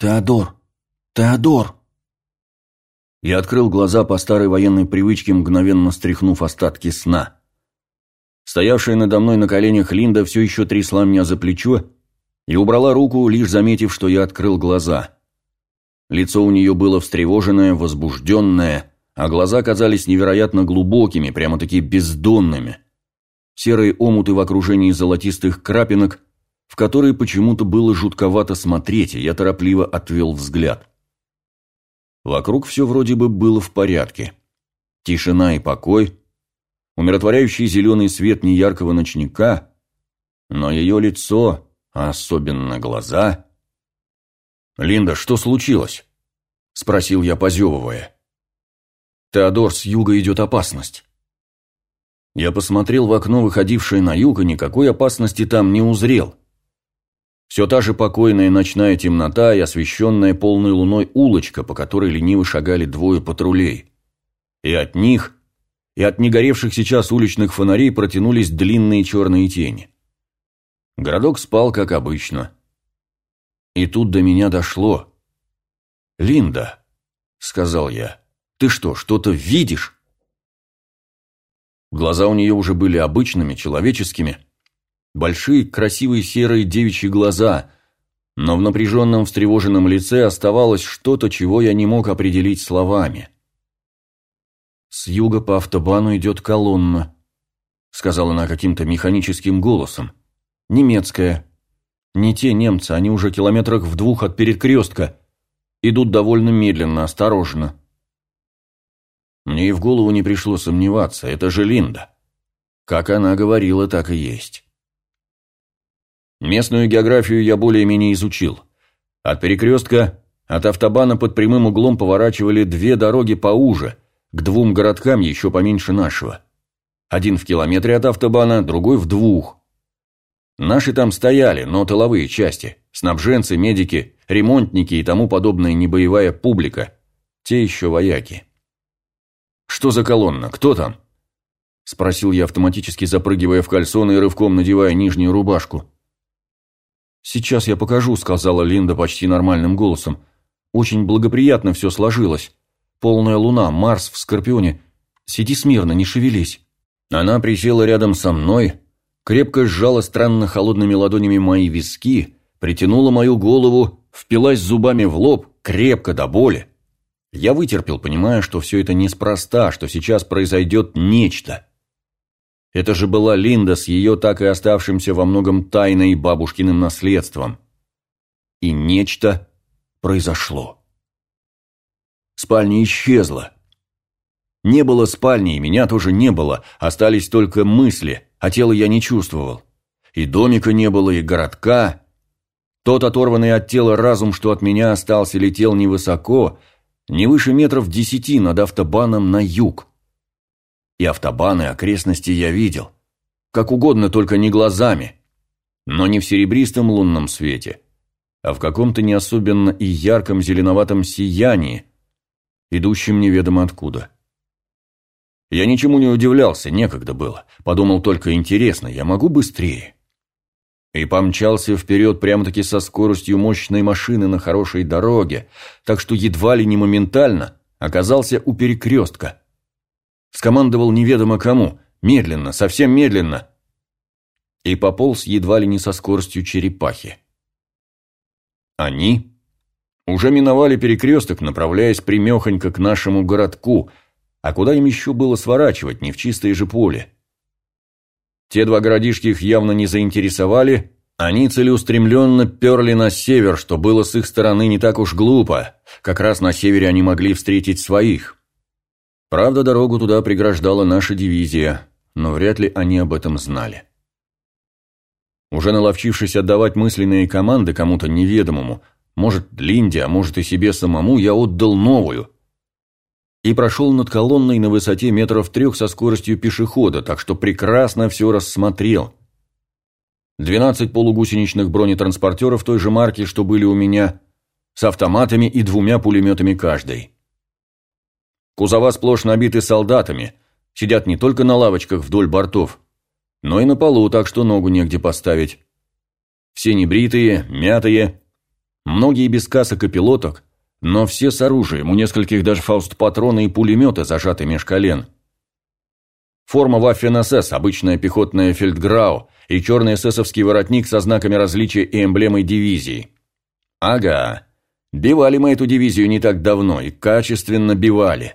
«Теодор! Теодор!» Я открыл глаза по старой военной привычке, мгновенно стряхнув остатки сна. Стоявшая надо мной на коленях Линда все еще трясла меня за плечо и убрала руку, лишь заметив, что я открыл глаза. Лицо у нее было встревоженное, возбужденное, а глаза казались невероятно глубокими, прямо-таки бездонными. Серые омуты в окружении золотистых крапинок, в которые почему-то было жутковато смотреть, и я торопливо отвел взгляд. Вокруг все вроде бы было в порядке. Тишина и покой, умиротворяющий зеленый свет неяркого ночника, но ее лицо, а особенно глаза... «Линда, что случилось?» – спросил я, позевывая. «Теодор, с юга идет опасность». Я посмотрел в окно, выходившее на юг, и никакой опасности там не узрел. Все та же покойная ночная темнота и освещенная полной луной улочка, по которой лениво шагали двое патрулей. И от них, и от негоревших сейчас уличных фонарей протянулись длинные черные тени. Городок спал, как обычно. И тут до меня дошло. «Линда», — сказал я, — «ты что, что-то видишь?» Глаза у нее уже были обычными, человеческими, — Большие, красивые серые девичьи глаза, но в напряженном, встревоженном лице оставалось что-то, чего я не мог определить словами. «С юга по автобану идет колонна», — сказала она каким-то механическим голосом. «Немецкая. Не те немцы, они уже километрах в двух от перекрестка. Идут довольно медленно, осторожно». Мне и в голову не пришло сомневаться, это же Линда. Как она говорила, так и есть. Местную географию я более-менее изучил. От перекрестка, от автобана под прямым углом поворачивали две дороги поуже, к двум городкам еще поменьше нашего. Один в километре от автобана, другой в двух. Наши там стояли, но тыловые части, снабженцы, медики, ремонтники и тому подобная небоевая публика. Те еще вояки. «Что за колонна? Кто там?» Спросил я автоматически, запрыгивая в кальсоны и рывком надевая нижнюю рубашку. «Сейчас я покажу», — сказала Линда почти нормальным голосом. «Очень благоприятно все сложилось. Полная луна, Марс в Скорпионе. Сиди смирно, не шевелись». Она присела рядом со мной, крепко сжала странно холодными ладонями мои виски, притянула мою голову, впилась зубами в лоб, крепко до боли. Я вытерпел, понимая, что все это неспроста, что сейчас произойдет нечто. Это же была Линда с ее так и оставшимся во многом тайной бабушкиным наследством. И нечто произошло. Спальня исчезла. Не было спальни, и меня тоже не было, остались только мысли, а тело я не чувствовал. И домика не было, и городка. Тот оторванный от тела разум, что от меня остался, летел невысоко, не выше метров десяти над автобаном на юг. И автобаны, окрестности я видел. Как угодно, только не глазами. Но не в серебристом лунном свете, а в каком-то не особенно и ярком зеленоватом сиянии, идущем неведомо откуда. Я ничему не удивлялся, некогда было. Подумал только, интересно, я могу быстрее? И помчался вперед прямо-таки со скоростью мощной машины на хорошей дороге, так что едва ли не моментально оказался у перекрестка. Скомандовал неведомо кому, медленно, совсем медленно. И пополз едва ли не со скоростью черепахи. Они уже миновали перекресток, направляясь примехонько к нашему городку, а куда им еще было сворачивать, не в чистое же поле. Те два городишки их явно не заинтересовали, они целеустремленно перли на север, что было с их стороны не так уж глупо, как раз на севере они могли встретить своих. Правда, дорогу туда преграждала наша дивизия, но вряд ли они об этом знали. Уже наловчившись отдавать мысленные команды кому-то неведомому, может, Линде, а может и себе самому, я отдал новую. И прошел над колонной на высоте метров трех со скоростью пешехода, так что прекрасно все рассмотрел. Двенадцать полугусеничных бронетранспортеров той же марки, что были у меня, с автоматами и двумя пулеметами каждый. Кузова сплошь набиты солдатами, сидят не только на лавочках вдоль бортов, но и на полу, так что ногу негде поставить. Все небритые, мятые, Многие без касок и пилоток, но все с оружием, у нескольких даже фаустпатроны и пулеметы зажаты меж колен. Форма Waffen-СС, обычная пехотная фельдграу и черный эсэсовский воротник со знаками различия и эмблемой дивизии. Ага, бивали мы эту дивизию не так давно и качественно бивали.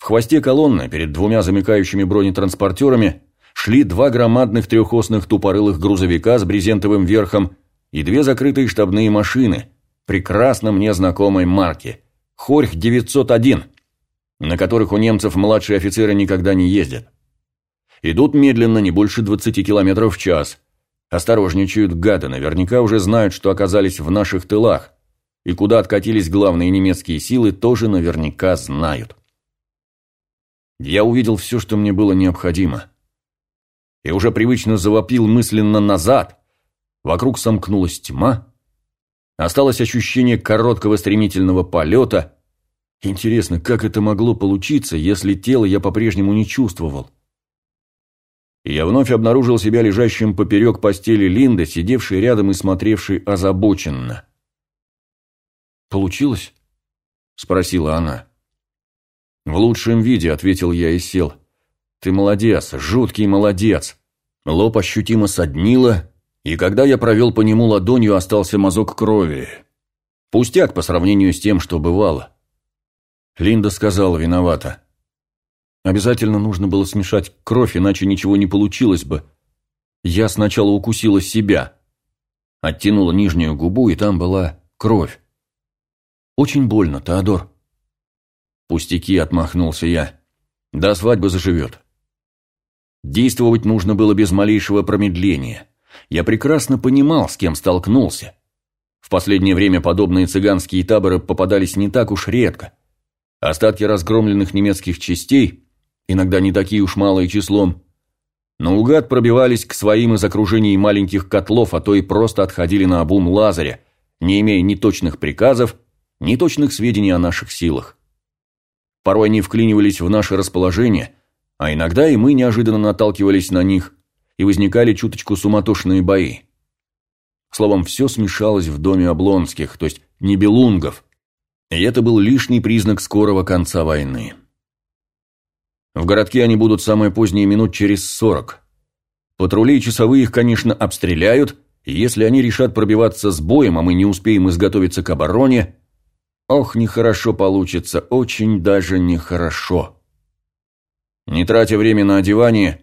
В хвосте колонны, перед двумя замыкающими бронетранспортерами, шли два громадных трехосных тупорылых грузовика с брезентовым верхом и две закрытые штабные машины, прекрасно мне знакомой марки «Хорьх-901», на которых у немцев младшие офицеры никогда не ездят. Идут медленно, не больше 20 км в час. Осторожничают гады, наверняка уже знают, что оказались в наших тылах, и куда откатились главные немецкие силы, тоже наверняка знают. Я увидел все, что мне было необходимо. И уже привычно завопил мысленно назад. Вокруг сомкнулась тьма. Осталось ощущение короткого стремительного полета. Интересно, как это могло получиться, если тело я по-прежнему не чувствовал? Я вновь обнаружил себя лежащим поперек постели Линды, сидевшей рядом и смотревшей озабоченно. «Получилось?» – спросила она. «В лучшем виде», — ответил я и сел. «Ты молодец, жуткий молодец». Лоб ощутимо соднило, и когда я провел по нему ладонью, остался мазок крови. Пустяк по сравнению с тем, что бывало. Линда сказала виновата. Обязательно нужно было смешать кровь, иначе ничего не получилось бы. Я сначала укусила себя. Оттянула нижнюю губу, и там была кровь. Очень больно, Теодор. «Пустяки», — отмахнулся я. «До свадьбы заживет». Действовать нужно было без малейшего промедления. Я прекрасно понимал, с кем столкнулся. В последнее время подобные цыганские таборы попадались не так уж редко. Остатки разгромленных немецких частей, иногда не такие уж малые числом, наугад пробивались к своим из окружений маленьких котлов, а то и просто отходили на обум Лазаря, не имея ни точных приказов, ни точных сведений о наших силах. Порой они вклинивались в наше расположение, а иногда и мы неожиданно наталкивались на них, и возникали чуточку суматошные бои. Словом, все смешалось в доме Облонских, то есть Небелунгов, и это был лишний признак скорого конца войны. В городке они будут самые поздние минут через сорок. Патрули и часовые их, конечно, обстреляют, и если они решат пробиваться с боем, а мы не успеем изготовиться к обороне, Ох, нехорошо получится, очень даже нехорошо. Не тратя время на одевание,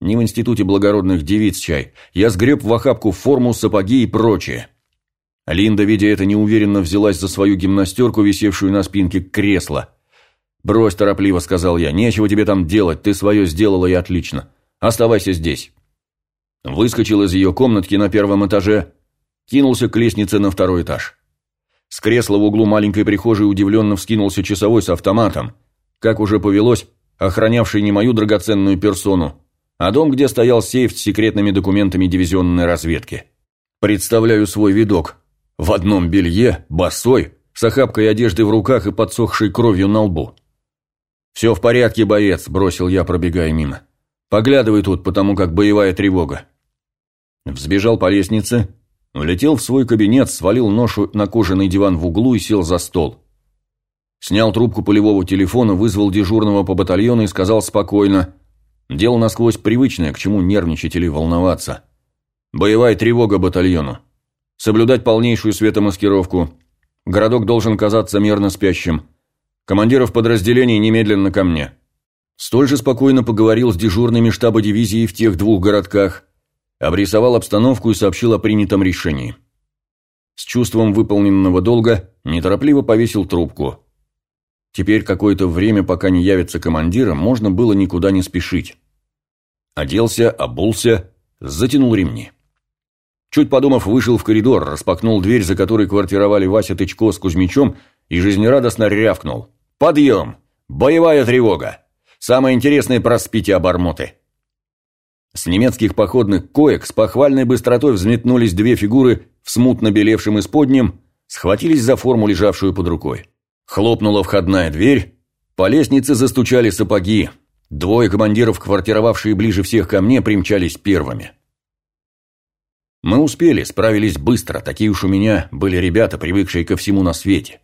не в институте благородных девиц чай, я сгреб в охапку форму, сапоги и прочее. Линда, видя это, неуверенно взялась за свою гимнастерку, висевшую на спинке кресла. «Брось торопливо», — сказал я, — «нечего тебе там делать, ты свое сделала и отлично. Оставайся здесь». Выскочил из ее комнатки на первом этаже, кинулся к лестнице на второй этаж. С кресла в углу маленькой прихожей удивленно вскинулся часовой с автоматом. Как уже повелось, охранявший не мою драгоценную персону, а дом, где стоял сейф с секретными документами дивизионной разведки. Представляю свой видок. В одном белье, босой, с охапкой одежды в руках и подсохшей кровью на лбу. «Все в порядке, боец», – бросил я, пробегая мимо. «Поглядывай тут, потому как боевая тревога». Взбежал по лестнице, Влетел в свой кабинет, свалил ношу на кожаный диван в углу и сел за стол. Снял трубку полевого телефона, вызвал дежурного по батальону и сказал спокойно. Дело насквозь привычное, к чему нервничать или волноваться. Боевая тревога батальону. Соблюдать полнейшую светомаскировку. Городок должен казаться мирно спящим. Командиров подразделений немедленно ко мне. Столь же спокойно поговорил с дежурными штаба дивизии в тех двух городках обрисовал обстановку и сообщил о принятом решении. С чувством выполненного долга неторопливо повесил трубку. Теперь какое-то время, пока не явится командира, можно было никуда не спешить. Оделся, обулся, затянул ремни. Чуть подумав, вышел в коридор, распахнул дверь, за которой квартировали Вася Тычко с Кузьмичом, и жизнерадостно рявкнул. «Подъем! Боевая тревога! Самое интересное про спите обормоты!» С немецких походных коек с похвальной быстротой взметнулись две фигуры в смутно белевшем исподнем, схватились за форму, лежавшую под рукой. Хлопнула входная дверь, по лестнице застучали сапоги. Двое командиров, квартировавшие ближе всех ко мне, примчались первыми. Мы успели, справились быстро, такие уж у меня были ребята, привыкшие ко всему на свете.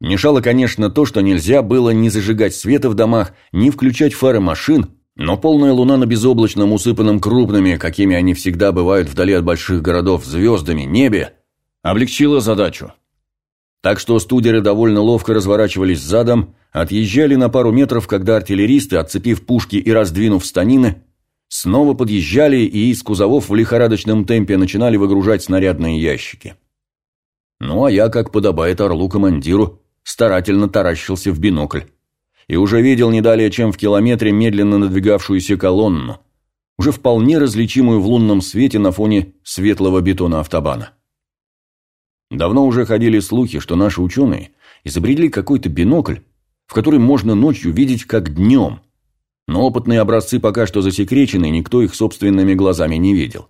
Мешало, конечно, то, что нельзя было ни зажигать света в домах, ни включать фары машин, но полная луна на безоблачном, усыпанном крупными, какими они всегда бывают вдали от больших городов, звездами, небе, облегчила задачу. Так что студеры довольно ловко разворачивались задом, отъезжали на пару метров, когда артиллеристы, отцепив пушки и раздвинув станины, снова подъезжали и из кузовов в лихорадочном темпе начинали выгружать снарядные ящики. Ну а я, как подобает орлу-командиру, старательно таращился в бинокль и уже видел не далее, чем в километре медленно надвигавшуюся колонну, уже вполне различимую в лунном свете на фоне светлого бетона автобана. Давно уже ходили слухи, что наши ученые изобрели какой-то бинокль, в который можно ночью видеть как днем, но опытные образцы пока что засекречены, никто их собственными глазами не видел.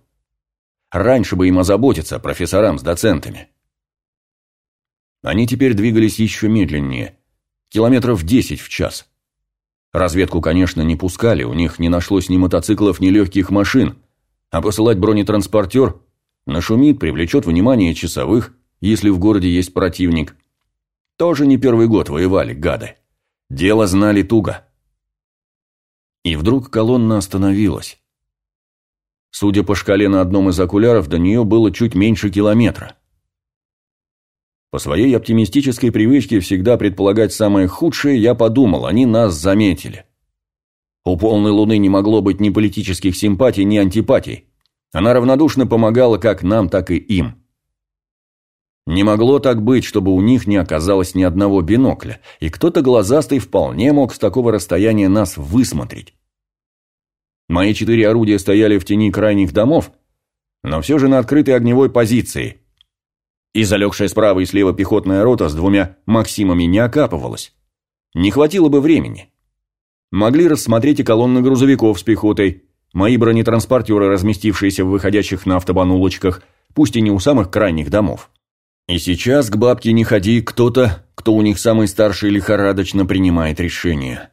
Раньше бы им озаботиться, профессорам с доцентами. Они теперь двигались еще медленнее, километров 10 в час. Разведку, конечно, не пускали, у них не нашлось ни мотоциклов, ни легких машин, а посылать бронетранспортер нашумит, привлечет внимание часовых, если в городе есть противник. Тоже не первый год воевали, гады. Дело знали туго. И вдруг колонна остановилась. Судя по шкале на одном из окуляров, до нее было чуть меньше километра. По своей оптимистической привычке всегда предполагать самое худшее, я подумал, они нас заметили. У полной луны не могло быть ни политических симпатий, ни антипатий. Она равнодушно помогала как нам, так и им. Не могло так быть, чтобы у них не оказалось ни одного бинокля, и кто-то глазастый вполне мог с такого расстояния нас высмотреть. Мои четыре орудия стояли в тени крайних домов, но все же на открытой огневой позиции, и залегшая справа и слева пехотная рота с двумя «Максимами» не окапывалась. Не хватило бы времени. Могли рассмотреть и колонны грузовиков с пехотой, мои бронетранспортеры, разместившиеся в выходящих на автобан улочках, пусть и не у самых крайних домов. И сейчас к бабке не ходи кто-то, кто у них самый старший лихорадочно принимает решения.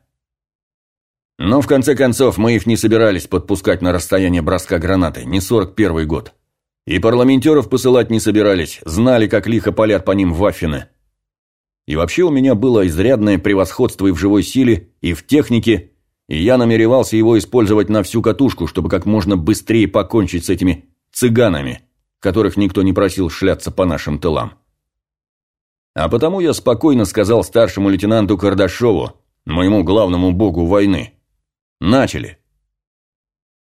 Но в конце концов мы их не собирались подпускать на расстояние броска гранаты, не 41 год. И парламентеров посылать не собирались, знали, как лихо палят по ним ваффины. И вообще у меня было изрядное превосходство и в живой силе, и в технике, и я намеревался его использовать на всю катушку, чтобы как можно быстрее покончить с этими цыганами, которых никто не просил шляться по нашим тылам. А потому я спокойно сказал старшему лейтенанту Кардашову, моему главному богу войны. Начали.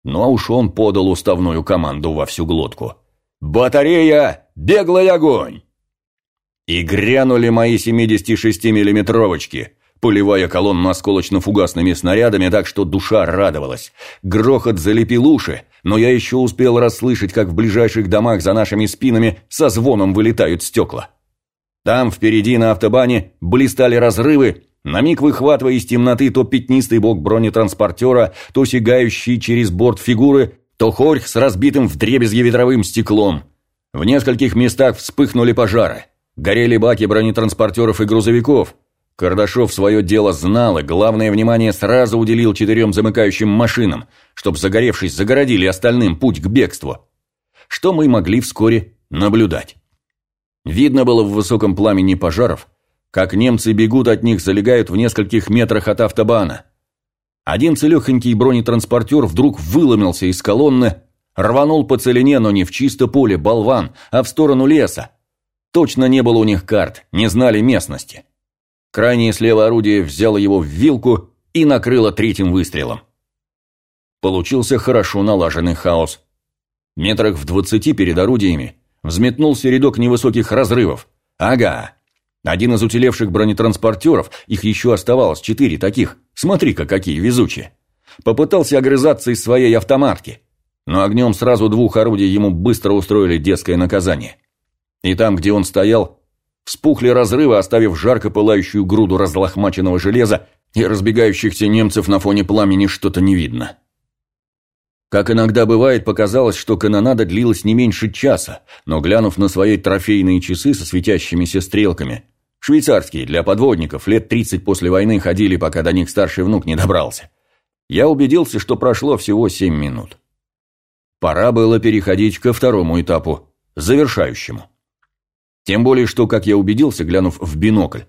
Ну а уж он подал уставную команду во всю глотку. «Батарея! Беглый огонь!» И грянули мои 76-миллиметровочки, поливая колонну осколочно-фугасными снарядами так, что душа радовалась. Грохот залепил уши, но я еще успел расслышать, как в ближайших домах за нашими спинами со звоном вылетают стекла. Там впереди на автобане блистали разрывы, на миг выхватывая из темноты то пятнистый бок бронетранспортера, то сигающий через борт фигуры, то хорьх с разбитым вдребезги ветровым стеклом. В нескольких местах вспыхнули пожары. Горели баки бронетранспортеров и грузовиков. Кардашов свое дело знал и главное внимание сразу уделил четырем замыкающим машинам, чтобы загоревшись загородили остальным путь к бегству. Что мы могли вскоре наблюдать. Видно было в высоком пламени пожаров, как немцы бегут от них, залегают в нескольких метрах от автобана – один целехонький бронетранспортер вдруг выломился из колонны, рванул по целине, но не в чисто поле, болван, а в сторону леса. Точно не было у них карт, не знали местности. Крайнее слева орудие взяло его в вилку и накрыло третьим выстрелом. Получился хорошо налаженный хаос. Метрах в двадцати перед орудиями взметнулся рядок невысоких разрывов. Ага, один из уцелевших бронетранспортеров, их еще оставалось четыре таких, смотри-ка какие везучие, попытался огрызаться из своей автоматки, но огнем сразу двух орудий ему быстро устроили детское наказание. И там, где он стоял, вспухли разрывы, оставив жарко пылающую груду разлохмаченного железа, и разбегающихся немцев на фоне пламени что-то не видно. Как иногда бывает, показалось, что канонада длилась не меньше часа, но глянув на свои трофейные часы со светящимися стрелками – Швейцарские, для подводников, лет 30 после войны ходили, пока до них старший внук не добрался. Я убедился, что прошло всего 7 минут. пора было переходить ко второму этапу, завершающему. Тем более, что, как я убедился, глянув в бинокль,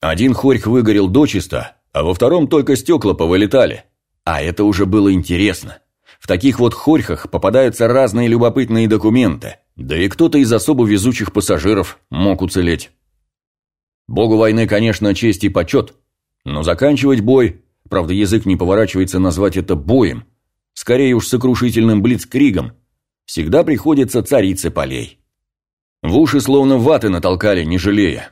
один хорьх выгорел дочисто, а во втором только стекла повылетали. А это уже было интересно. В таких вот хорьхах попадаются разные любопытные документы, да и кто-то из особо везучих пассажиров мог уцелеть. Богу войны, конечно, честь и почет, но заканчивать бой, правда язык не поворачивается назвать это боем, скорее уж сокрушительным блицкригом, всегда приходится царице полей. В уши словно ваты натолкали, не жалея.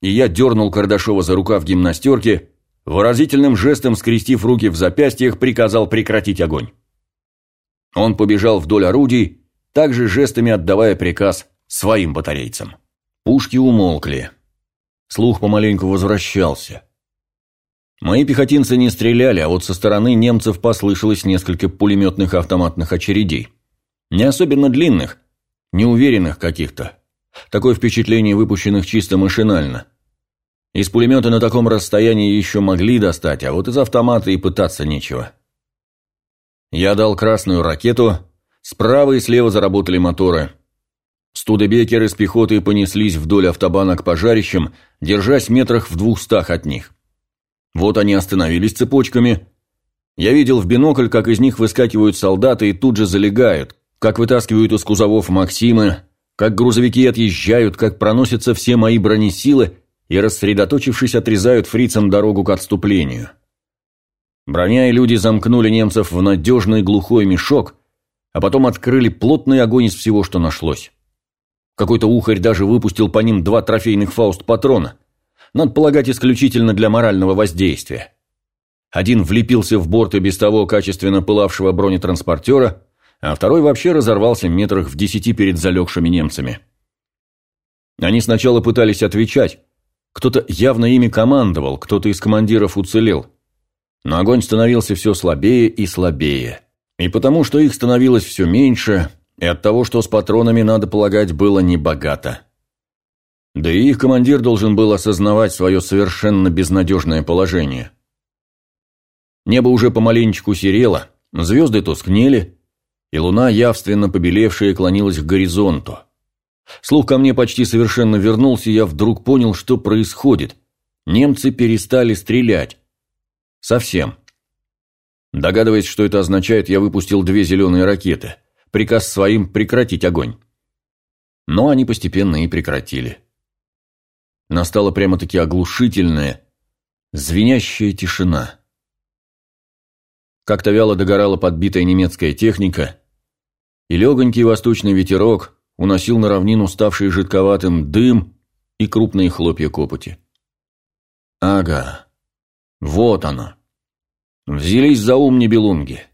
И я дернул Кардашова за рукав гимнастерки, выразительным жестом скрестив руки в запястьях, приказал прекратить огонь. Он побежал вдоль орудий, также жестами отдавая приказ своим батарейцам. Пушки умолкли. Слух помаленьку возвращался. Мои пехотинцы не стреляли, а вот со стороны немцев послышалось несколько пулеметных автоматных очередей. Не особенно длинных, неуверенных каких-то. Такое впечатление выпущенных чисто машинально. Из пулемета на таком расстоянии еще могли достать, а вот из автомата и пытаться нечего. Я дал красную ракету, справа и слева заработали моторы. Студебекеры с пехотой понеслись вдоль автобана к пожарищам, держась метрах в двухстах от них. Вот они остановились цепочками. Я видел в бинокль, как из них выскакивают солдаты и тут же залегают, как вытаскивают из кузовов Максимы, как грузовики отъезжают, как проносятся все мои бронесилы и, рассредоточившись, отрезают фрицам дорогу к отступлению. Броня и люди замкнули немцев в надежный глухой мешок, а потом открыли плотный огонь из всего, что нашлось. Какой-то ухарь даже выпустил по ним два трофейных фауст-патрона. Надо полагать, исключительно для морального воздействия. Один влепился в борт и без того качественно пылавшего бронетранспортера, а второй вообще разорвался метрах в десяти перед залегшими немцами. Они сначала пытались отвечать. Кто-то явно ими командовал, кто-то из командиров уцелел. Но огонь становился все слабее и слабее. И потому, что их становилось все меньше, и от того, что с патронами, надо полагать, было небогато. Да и их командир должен был осознавать свое совершенно безнадежное положение. Небо уже помаленечку серело, звезды тускнели, и луна, явственно побелевшая, клонилась к горизонту. Слух ко мне почти совершенно вернулся, я вдруг понял, что происходит. Немцы перестали стрелять. Совсем. Догадываясь, что это означает, я выпустил две зеленые ракеты. Приказ своим прекратить огонь. Но они постепенно и прекратили. Настала прямо-таки оглушительная, звенящая тишина. Как-то вяло догорала подбитая немецкая техника, и легонький восточный ветерок уносил на равнину ставший жидковатым дым и крупные хлопья копоти. Ага, вот оно. Взялись за ум небелунги.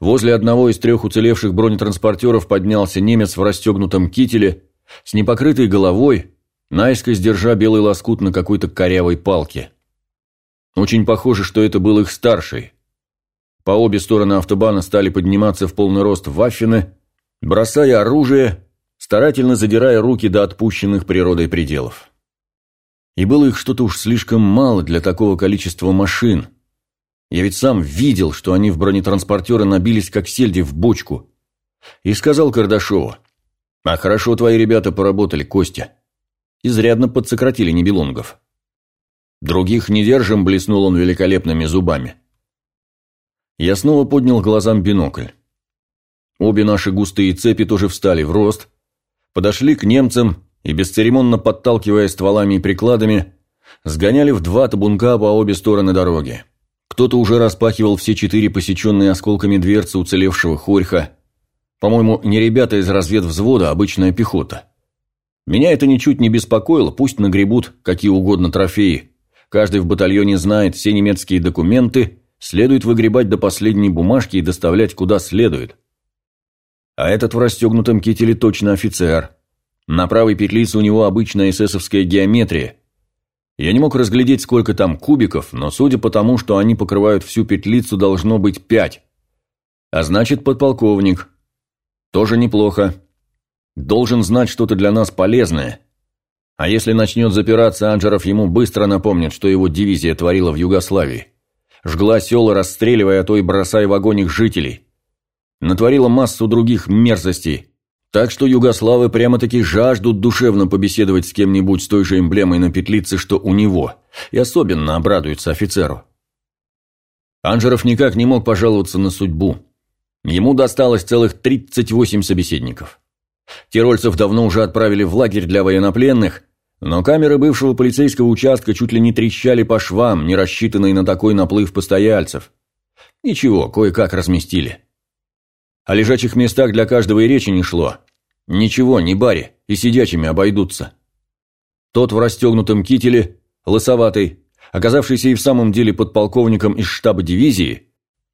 Возле одного из трех уцелевших бронетранспортеров поднялся немец в расстегнутом кителе, с непокрытой головой, наискось держа белый лоскут на какой-то корявой палке. Очень похоже, что это был их старший. По обе стороны автобана стали подниматься в полный рост ваффины, бросая оружие, старательно задирая руки до отпущенных природой пределов. И было их что-то уж слишком мало для такого количества машин. Я ведь сам видел, что они в бронетранспортеры набились, как сельди в бочку. И сказал Кардашову, «А хорошо твои ребята поработали, Костя. Изрядно подсократили небелунгов». «Других не держим», — блеснул он великолепными зубами. Я снова поднял глазам бинокль. Обе наши густые цепи тоже встали в рост, подошли к немцам и, бесцеремонно подталкивая стволами и прикладами, сгоняли в два табунка по обе стороны дороги. Кто-то уже распахивал все четыре посеченные осколками дверцы уцелевшего хорьха. По-моему, не ребята из разведвзвода, а обычная пехота. Меня это ничуть не беспокоило, пусть нагребут какие угодно трофеи. Каждый в батальоне знает все немецкие документы – следует выгребать до последней бумажки и доставлять куда следует. А этот в расстегнутом кителе точно офицер. На правой петлице у него обычная эсэсовская геометрия. Я не мог разглядеть, сколько там кубиков, но судя по тому, что они покрывают всю петлицу, должно быть пять. А значит, подполковник. Тоже неплохо. Должен знать что-то для нас полезное. А если начнет запираться, Анджеров ему быстро напомнит, что его дивизия творила в Югославии жгла села, расстреливая, а то и бросая в огонь их жителей. натворила массу других мерзостей. Так что югославы прямо-таки жаждут душевно побеседовать с кем-нибудь с той же эмблемой на петлице, что у него, и особенно обрадуются офицеру. Анжеров никак не мог пожаловаться на судьбу. Ему досталось целых 38 собеседников. Тирольцев давно уже отправили в лагерь для военнопленных, но камеры бывшего полицейского участка чуть ли не трещали по швам, не рассчитанные на такой наплыв постояльцев. Ничего, кое-как разместили. О лежачих местах для каждого и речи не шло. Ничего, не баре, и сидячими обойдутся. Тот в расстегнутом кителе, лысоватый, оказавшийся и в самом деле подполковником из штаба дивизии,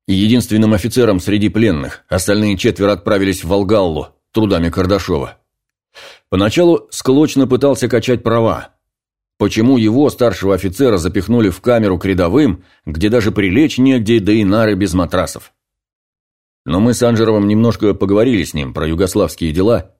и единственным офицером среди пленных, остальные четверо отправились в Волгаллу, трудами Кардашова. Поначалу склочно пытался качать права. Почему его, старшего офицера, запихнули в камеру к рядовым, где даже прилечь негде, да и нары без матрасов? Но мы с Анжеровым немножко поговорили с ним про югославские дела,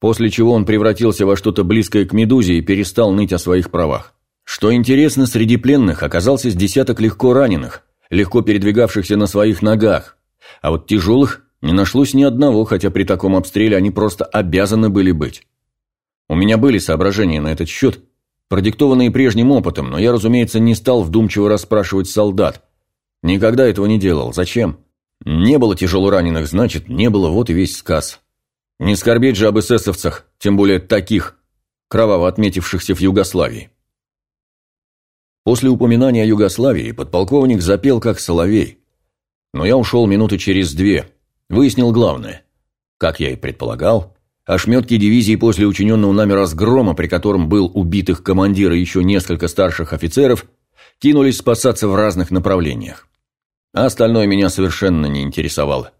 после чего он превратился во что-то близкое к Медузе и перестал ныть о своих правах. Что интересно, среди пленных оказался с десяток легко раненых, легко передвигавшихся на своих ногах, а вот тяжелых не нашлось ни одного, хотя при таком обстреле они просто обязаны были быть. У меня были соображения на этот счет, продиктованные прежним опытом, но я, разумеется, не стал вдумчиво расспрашивать солдат. Никогда этого не делал. Зачем? Не было тяжело раненых, значит, не было, вот и весь сказ. Не скорбеть же об эсэсовцах, тем более таких, кроваво отметившихся в Югославии. После упоминания о Югославии подполковник запел как соловей. Но я ушел минуты через две, выяснил главное. Как я и предполагал, ошметки дивизии после учиненного нами разгрома, при котором был убит их командир и еще несколько старших офицеров, кинулись спасаться в разных направлениях. А остальное меня совершенно не интересовало.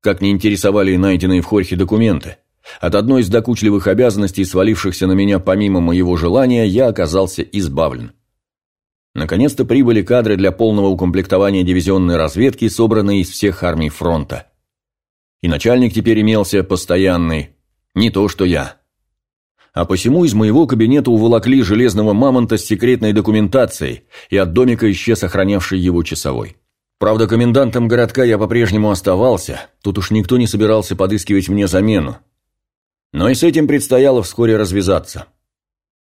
Как не интересовали и найденные в Хорхе документы. От одной из докучливых обязанностей, свалившихся на меня помимо моего желания, я оказался избавлен. Наконец-то прибыли кадры для полного укомплектования дивизионной разведки, собранные из всех армий фронта. И начальник теперь имелся постоянный, не то что я. А посему из моего кабинета уволокли железного мамонта с секретной документацией, и от домика исчез охранявший его часовой. Правда, комендантом городка я по-прежнему оставался, тут уж никто не собирался подыскивать мне замену. Но и с этим предстояло вскоре развязаться.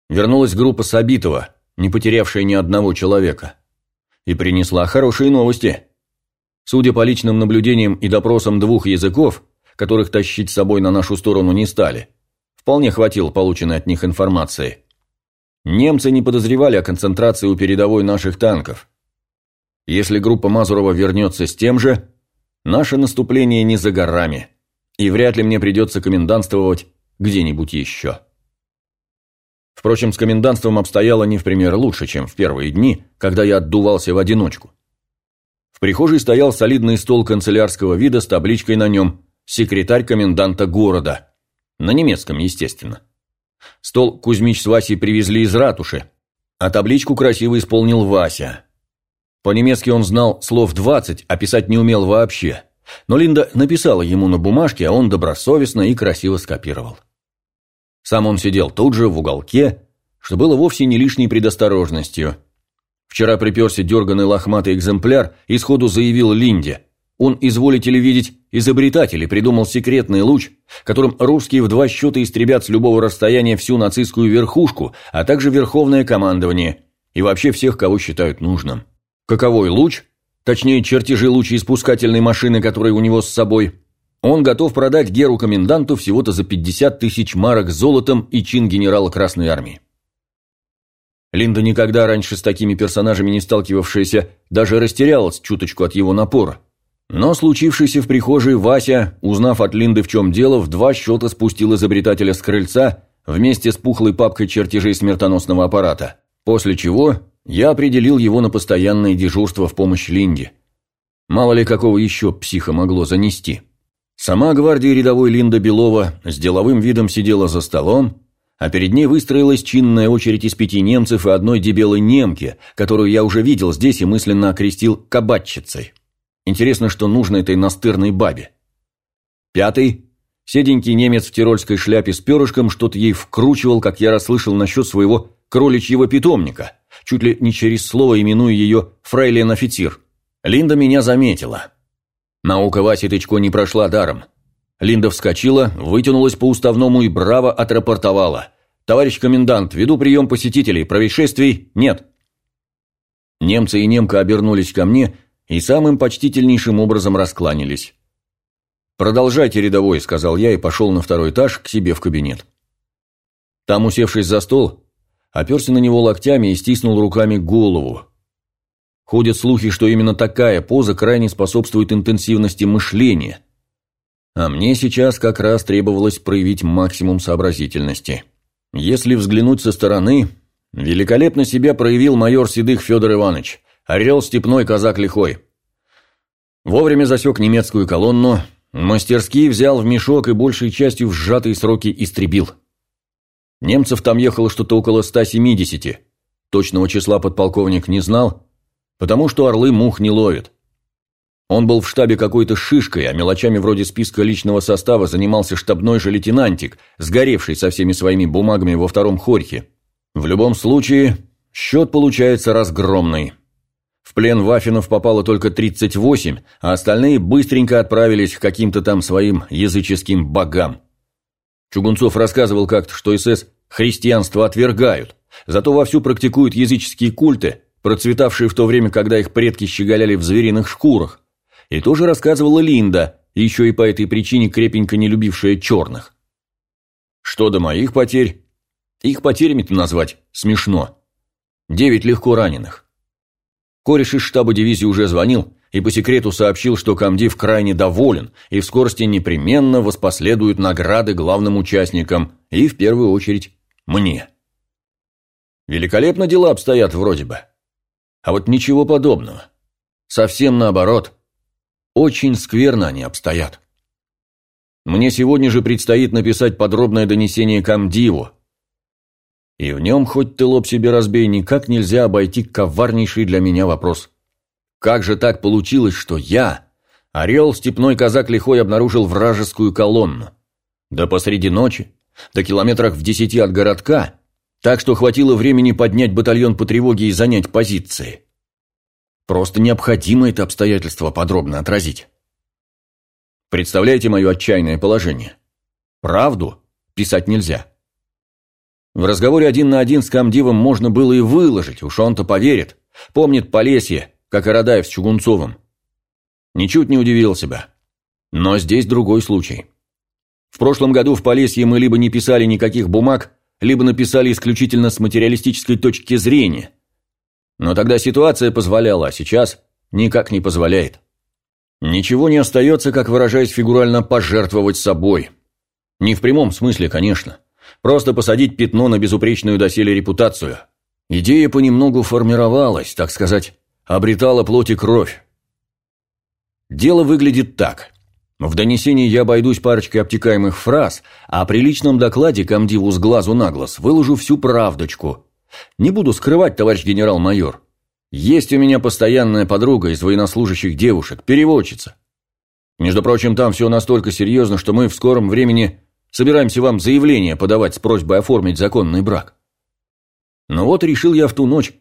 Вернулась группа Сабитова, не потерявшая ни одного человека. И принесла хорошие новости. Судя по личным наблюдениям и допросам двух языков, которых тащить с собой на нашу сторону не стали, вполне хватило полученной от них информации. Немцы не подозревали о концентрации у передовой наших танков. Если группа Мазурова вернется с тем же, наше наступление не за горами, и вряд ли мне придется комендантствовать где-нибудь еще. Впрочем, с комендантством обстояло не в пример лучше, чем в первые дни, когда я отдувался в одиночку. В прихожей стоял солидный стол канцелярского вида с табличкой на нем «Секретарь коменданта города». На немецком, естественно. Стол Кузьмич с Васей привезли из ратуши, а табличку красиво исполнил Вася. По-немецки он знал слов 20, а писать не умел вообще. Но Линда написала ему на бумажке, а он добросовестно и красиво скопировал. Сам он сидел тут же, в уголке, что было вовсе не лишней предосторожностью. Вчера приперся дерганный лохматый экземпляр и сходу заявил Линде. Он, изволите ли видеть, изобретатель и придумал секретный луч, которым русские в два счета истребят с любого расстояния всю нацистскую верхушку, а также верховное командование и вообще всех, кого считают нужным. Каковой луч, точнее чертежи лучеиспускательной машины, которая у него с собой, он готов продать Геру-коменданту всего-то за 50 тысяч марок золотом и чин генерала Красной Армии. Линда никогда раньше с такими персонажами не сталкивавшаяся, даже растерялась чуточку от его напора. Но случившийся в прихожей Вася, узнав от Линды в чем дело, в два счета спустил изобретателя с крыльца вместе с пухлой папкой чертежей смертоносного аппарата, после чего я определил его на постоянное дежурство в помощь Линде. Мало ли какого еще психа могло занести. Сама гвардия рядовой Линда Белова с деловым видом сидела за столом, а перед ней выстроилась чинная очередь из пяти немцев и одной дебелой немки, которую я уже видел здесь и мысленно окрестил кабатчицей. Интересно, что нужно этой настырной бабе. Пятый. Седенький немец в тирольской шляпе с перышком что-то ей вкручивал, как я расслышал насчет своего кроличьего питомника – чуть ли не через слово именуя ее фрейлин-офицер. Линда меня заметила. Наука Васи Тычко не прошла даром. Линда вскочила, вытянулась по уставному и браво отрапортовала. «Товарищ комендант, веду прием посетителей, происшествий нет». Немцы и немка обернулись ко мне и самым почтительнейшим образом раскланялись. «Продолжайте, рядовой», — сказал я и пошел на второй этаж к себе в кабинет. Там, усевшись за стол, оперся на него локтями и стиснул руками голову. Ходят слухи, что именно такая поза крайне способствует интенсивности мышления. А мне сейчас как раз требовалось проявить максимум сообразительности. Если взглянуть со стороны, великолепно себя проявил майор Седых Федор Иванович, орел степной казак лихой. Вовремя засек немецкую колонну, мастерски взял в мешок и большей частью в сжатые сроки истребил. Немцев там ехало что-то около 170. Точного числа подполковник не знал, потому что орлы мух не ловят. Он был в штабе какой-то шишкой, а мелочами вроде списка личного состава занимался штабной же лейтенантик, сгоревший со всеми своими бумагами во втором хорьке. В любом случае, счет получается разгромный. В плен Вафинов попало только 38, а остальные быстренько отправились к каким-то там своим языческим богам. Чугунцов рассказывал как-то, что СС христианство отвергают, зато вовсю практикуют языческие культы, процветавшие в то время, когда их предки щеголяли в звериных шкурах. И тоже рассказывала Линда, еще и по этой причине крепенько не любившая черных. Что до моих потерь? Их потерями-то назвать смешно. Девять легко раненых. Кореш из штаба дивизии уже звонил и по секрету сообщил, что комдив крайне доволен и в скорости непременно воспоследуют награды главным участникам и, в первую очередь, мне. Великолепно дела обстоят вроде бы. А вот ничего подобного. Совсем наоборот. Очень скверно они обстоят. Мне сегодня же предстоит написать подробное донесение комдиву, и в нем, хоть ты лоб себе разбей, никак нельзя обойти коварнейший для меня вопрос. Как же так получилось, что я, орел, степной казак лихой, обнаружил вражескую колонну? Да посреди ночи, до километрах в десяти от городка, так что хватило времени поднять батальон по тревоге и занять позиции. Просто необходимо это обстоятельство подробно отразить. Представляете мое отчаянное положение? Правду писать нельзя. В разговоре один на один с комдивом можно было и выложить, уж он-то поверит. Помнит Полесье, как и Радаев с Чугунцовым. Ничуть не удивил себя. Но здесь другой случай. В прошлом году в Полесье мы либо не писали никаких бумаг, либо написали исключительно с материалистической точки зрения. Но тогда ситуация позволяла, а сейчас никак не позволяет. Ничего не остается, как выражаясь фигурально, пожертвовать собой. Не в прямом смысле, конечно. Просто посадить пятно на безупречную доселе репутацию. Идея понемногу формировалась, так сказать, обретала плоть и кровь. Дело выглядит так. В донесении я обойдусь парочкой обтекаемых фраз, а при личном докладе комдиву с глазу на глаз выложу всю правдочку. Не буду скрывать, товарищ генерал-майор. Есть у меня постоянная подруга из военнослужащих девушек, переводчица. Между прочим, там все настолько серьезно, что мы в скором времени Собираемся вам заявление подавать с просьбой оформить законный брак. Но вот решил я в ту ночь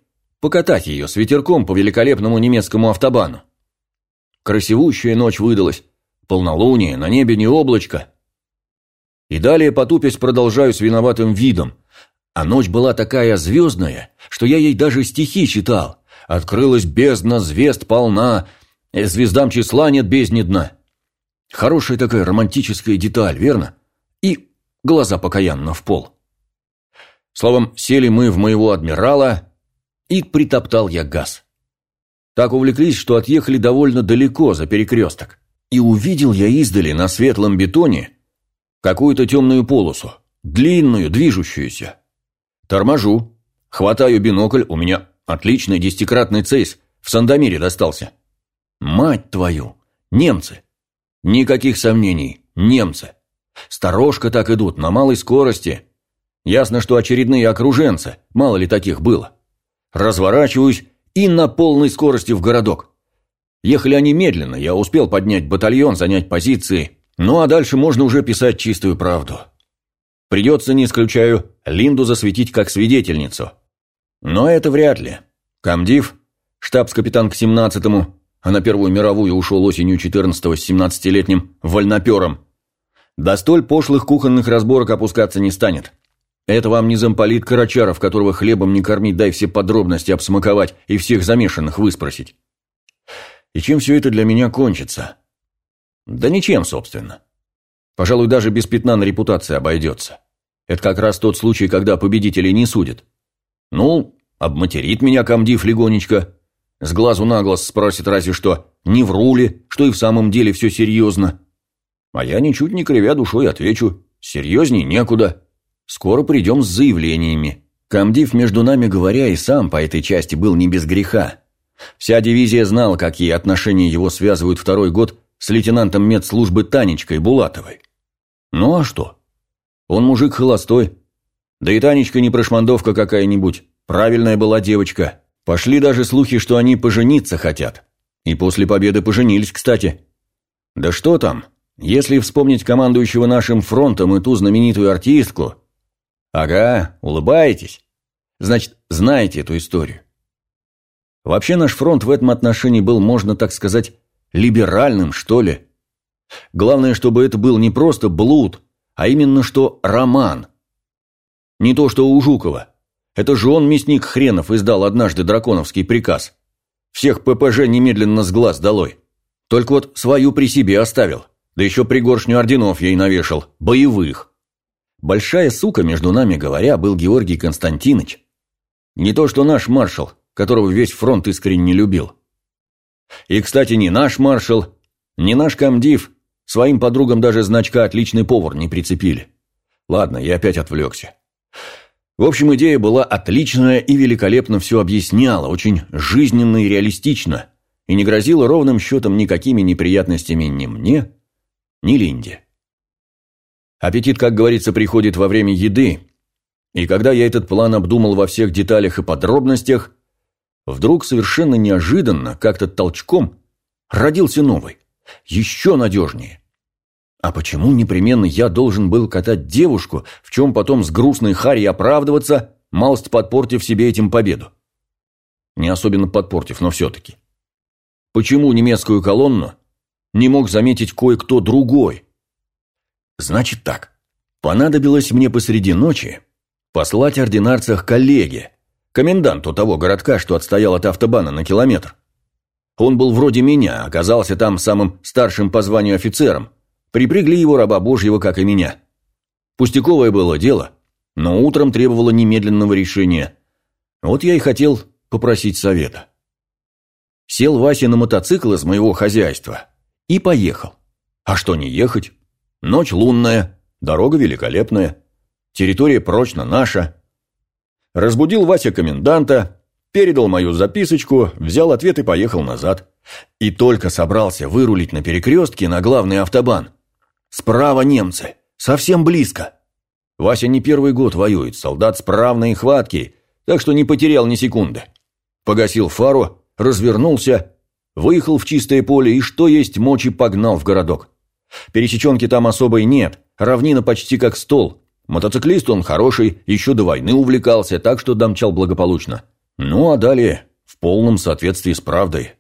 покатать ее с ветерком по великолепному немецкому автобану. Красивущая ночь выдалась, полнолуние, на небе не облачко. И далее потупясь продолжаю с виноватым видом. А ночь была такая звездная, что я ей даже стихи читал. Открылась бездна, звезд полна, и звездам числа нет бездни дна. Хорошая такая романтическая деталь, верно? и глаза покаянно в пол. Словом, сели мы в моего адмирала, и притоптал я газ. Так увлеклись, что отъехали довольно далеко за перекресток. И увидел я издали на светлом бетоне какую-то темную полосу, длинную, движущуюся. Торможу, хватаю бинокль, у меня отличный десятикратный цейс, в Сандомире достался. Мать твою, немцы! Никаких сомнений, немцы! Сторожка так идут, на малой скорости. Ясно, что очередные окруженцы, мало ли таких было. Разворачиваюсь и на полной скорости в городок. Ехали они медленно, я успел поднять батальон, занять позиции. Ну а дальше можно уже писать чистую правду. Придется, не исключаю, Линду засветить как свидетельницу. Но это вряд ли. Комдив, штабс-капитан к 17-му, а на Первую мировую ушел осенью 14-го с 17-летним вольнопером. До столь пошлых кухонных разборок опускаться не станет. Это вам не замполит Карачаров, которого хлебом не кормить, дай все подробности обсмаковать и всех замешанных выспросить. И чем все это для меня кончится? Да ничем, собственно. Пожалуй, даже без пятна на репутации обойдется. Это как раз тот случай, когда победителей не судят. Ну, обматерит меня комдив легонечко. С глазу на глаз спросит разве что, не вру ли, что и в самом деле все серьезно. А я ничуть не кривя душой отвечу, серьезней некуда. Скоро придем с заявлениями. Комдив, между нами говоря, и сам по этой части был не без греха. Вся дивизия знала, какие отношения его связывают второй год с лейтенантом медслужбы Танечкой Булатовой. Ну а что? Он мужик холостой. Да и Танечка не прошмандовка какая-нибудь. Правильная была девочка. Пошли даже слухи, что они пожениться хотят. И после победы поженились, кстати. Да что там, если вспомнить командующего нашим фронтом и ту знаменитую артистку... Ага, улыбаетесь. Значит, знаете эту историю. Вообще наш фронт в этом отношении был, можно так сказать, либеральным, что ли. Главное, чтобы это был не просто блуд, а именно что роман. Не то, что у Жукова. Это же он, мясник хренов, издал однажды драконовский приказ. Всех ППЖ немедленно с глаз долой. Только вот свою при себе оставил. Да еще пригоршню орденов ей навешал. Боевых. Большая сука, между нами говоря, был Георгий Константинович. Не то, что наш маршал, которого весь фронт искренне любил. И, кстати, не наш маршал, не наш комдив, Своим подругам даже значка «отличный повар» не прицепили. Ладно, я опять отвлекся. В общем, идея была отличная и великолепно все объясняла, очень жизненно и реалистично, и не грозила ровным счетом никакими неприятностями ни мне, ни Линде. Аппетит, как говорится, приходит во время еды, и когда я этот план обдумал во всех деталях и подробностях, вдруг совершенно неожиданно, как-то толчком, родился новый, еще надежнее, а почему непременно я должен был катать девушку, в чем потом с грустной Харри оправдываться, малость подпортив себе этим победу? Не особенно подпортив, но все-таки. Почему немецкую колонну не мог заметить кое-кто другой? Значит так, понадобилось мне посреди ночи послать ординарца к коллеге, коменданту того городка, что отстоял от автобана на километр. Он был вроде меня, оказался там самым старшим по званию офицером – Припрягли его раба Божьего, как и меня. Пустяковое было дело, но утром требовало немедленного решения. Вот я и хотел попросить совета. Сел Вася на мотоцикл из моего хозяйства и поехал. А что не ехать? Ночь лунная, дорога великолепная, территория прочно наша. Разбудил Вася коменданта, передал мою записочку, взял ответ и поехал назад. И только собрался вырулить на перекрестке на главный автобан – Справа немцы. Совсем близко. Вася не первый год воюет, солдат справный и хваткий, так что не потерял ни секунды. Погасил фару, развернулся, выехал в чистое поле и что есть мочи погнал в городок. Пересеченки там особой нет, равнина почти как стол. Мотоциклист он хороший, еще до войны увлекался, так что домчал благополучно. Ну а далее в полном соответствии с правдой.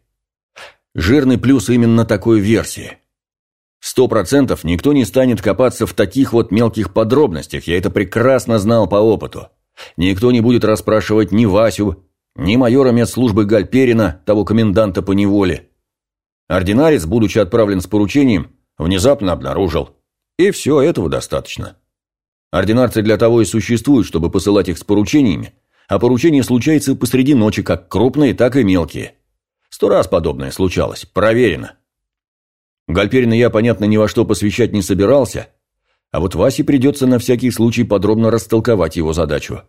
Жирный плюс именно такой версии. Сто процентов никто не станет копаться в таких вот мелких подробностях, я это прекрасно знал по опыту. Никто не будет расспрашивать ни Васю, ни майора медслужбы Гальперина, того коменданта по неволе. Ординарец, будучи отправлен с поручением, внезапно обнаружил. И все, этого достаточно. Ординарцы для того и существуют, чтобы посылать их с поручениями, а поручения случаются посреди ночи, как крупные, так и мелкие. Сто раз подобное случалось, проверено. Гальперина я, понятно, ни во что посвящать не собирался, а вот Васе придется на всякий случай подробно растолковать его задачу.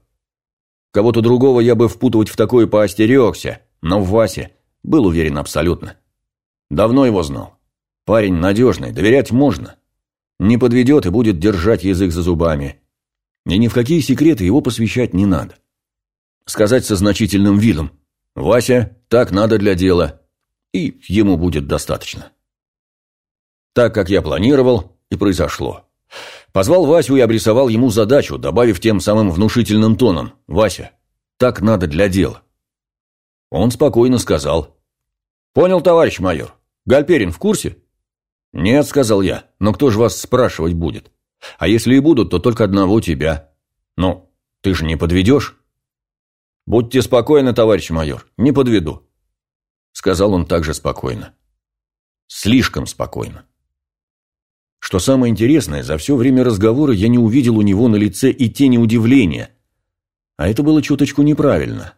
Кого-то другого я бы впутывать в такое поостерегся, но в Васе был уверен абсолютно. Давно его знал. Парень надежный, доверять можно. Не подведет и будет держать язык за зубами. И ни в какие секреты его посвящать не надо. Сказать со значительным видом «Вася, так надо для дела», и ему будет достаточно. Так, как я планировал, и произошло. Позвал Васю и обрисовал ему задачу, добавив тем самым внушительным тоном. «Вася, так надо для дела». Он спокойно сказал. «Понял, товарищ майор. Гальперин в курсе?» «Нет», — сказал я, — «но кто же вас спрашивать будет? А если и будут, то только одного тебя. Ну, ты же не подведешь?» «Будьте спокойны, товарищ майор, не подведу», — сказал он также спокойно. Слишком спокойно. Что самое интересное, за все время разговора я не увидел у него на лице и тени удивления. А это было чуточку неправильно.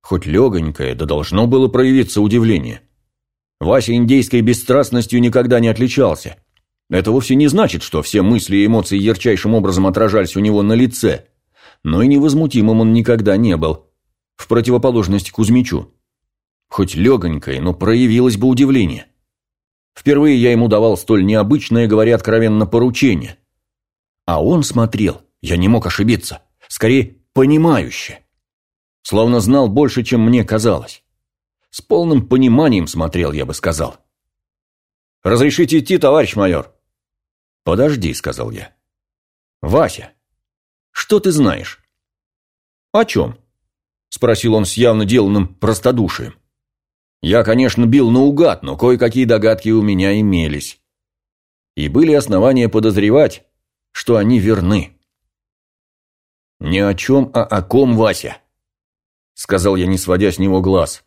Хоть легонькое, да должно было проявиться удивление. Вася индейской бесстрастностью никогда не отличался. Это вовсе не значит, что все мысли и эмоции ярчайшим образом отражались у него на лице. Но и невозмутимым он никогда не был. В противоположность Кузьмичу. Хоть легонькое, но проявилось бы удивление. Впервые я ему давал столь необычное, говоря откровенно, поручение. А он смотрел, я не мог ошибиться, скорее, понимающе. Словно знал больше, чем мне казалось. С полным пониманием смотрел, я бы сказал. «Разрешите идти, товарищ майор?» «Подожди», — сказал я. «Вася, что ты знаешь?» «О чем?» — спросил он с явно деланным простодушием. Я, конечно, бил наугад, но кое-какие догадки у меня имелись. И были основания подозревать, что они верны. «Ни о чем, а о ком, Вася?» — сказал я, не сводя с него глаз.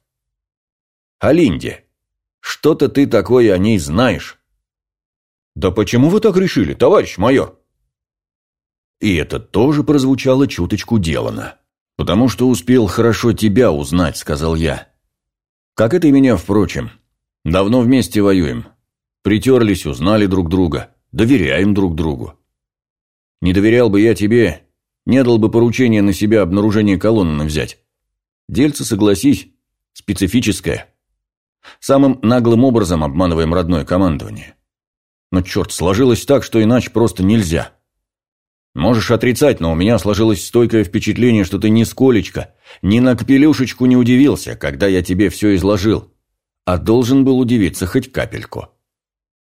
«О Линде. Что-то ты такое о ней знаешь». «Да почему вы так решили, товарищ майор?» И это тоже прозвучало чуточку делано. «Потому что успел хорошо тебя узнать», — сказал я. Как это и меня, впрочем. Давно вместе воюем. Притерлись, узнали друг друга. Доверяем друг другу. Не доверял бы я тебе, не дал бы поручение на себя обнаружение колонны взять. Дельце, согласись, специфическое. Самым наглым образом обманываем родное командование. Но, черт, сложилось так, что иначе просто нельзя. Можешь отрицать, но у меня сложилось стойкое впечатление, что ты нисколечко, ни на капелюшечку не удивился, когда я тебе все изложил, а должен был удивиться хоть капельку.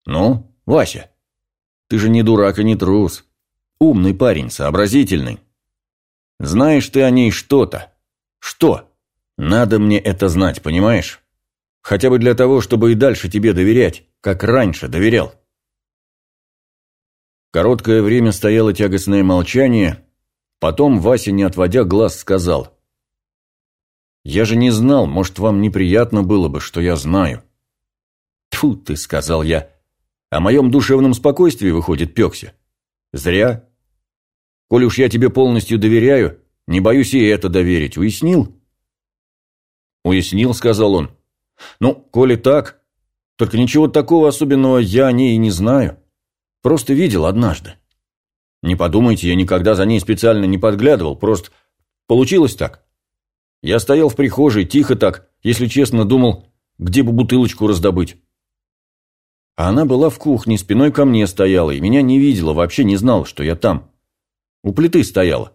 Ну, Вася, ты же не дурак и не трус. Умный парень, сообразительный. Знаешь ты о ней что-то. Что? Надо мне это знать, понимаешь? Хотя бы для того, чтобы и дальше тебе доверять, как раньше доверял. Короткое время стояло тягостное молчание, потом Вася, не отводя глаз, сказал. «Я же не знал, может, вам неприятно было бы, что я знаю». «Тьфу ты», — сказал я, — «о моем душевном спокойствии, выходит, пекся. Зря. Коль уж я тебе полностью доверяю, не боюсь и это доверить. Уяснил?» «Уяснил», — сказал он. «Ну, коли так, только ничего такого особенного я о ней и не знаю». Просто видел однажды. Не подумайте, я никогда за ней специально не подглядывал, просто получилось так. Я стоял в прихожей, тихо так, если честно, думал, где бы бутылочку раздобыть. А она была в кухне, спиной ко мне стояла, и меня не видела, вообще не знала, что я там. У плиты стояла.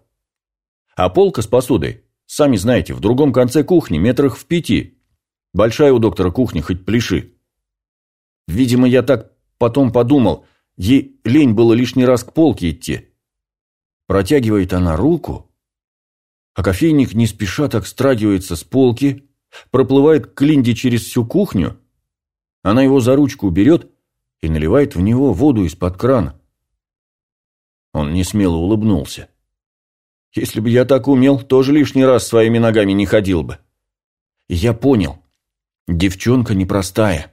А полка с посудой, сами знаете, в другом конце кухни, метрах в пяти. Большая у доктора кухня, хоть пляши. Видимо, я так потом подумал – Ей лень было лишний раз к полке идти. Протягивает она руку, а кофейник не спеша так страгивается с полки, проплывает к Линде через всю кухню. Она его за ручку берет и наливает в него воду из-под крана. Он несмело улыбнулся. Если бы я так умел, тоже лишний раз своими ногами не ходил бы. И я понял, девчонка непростая.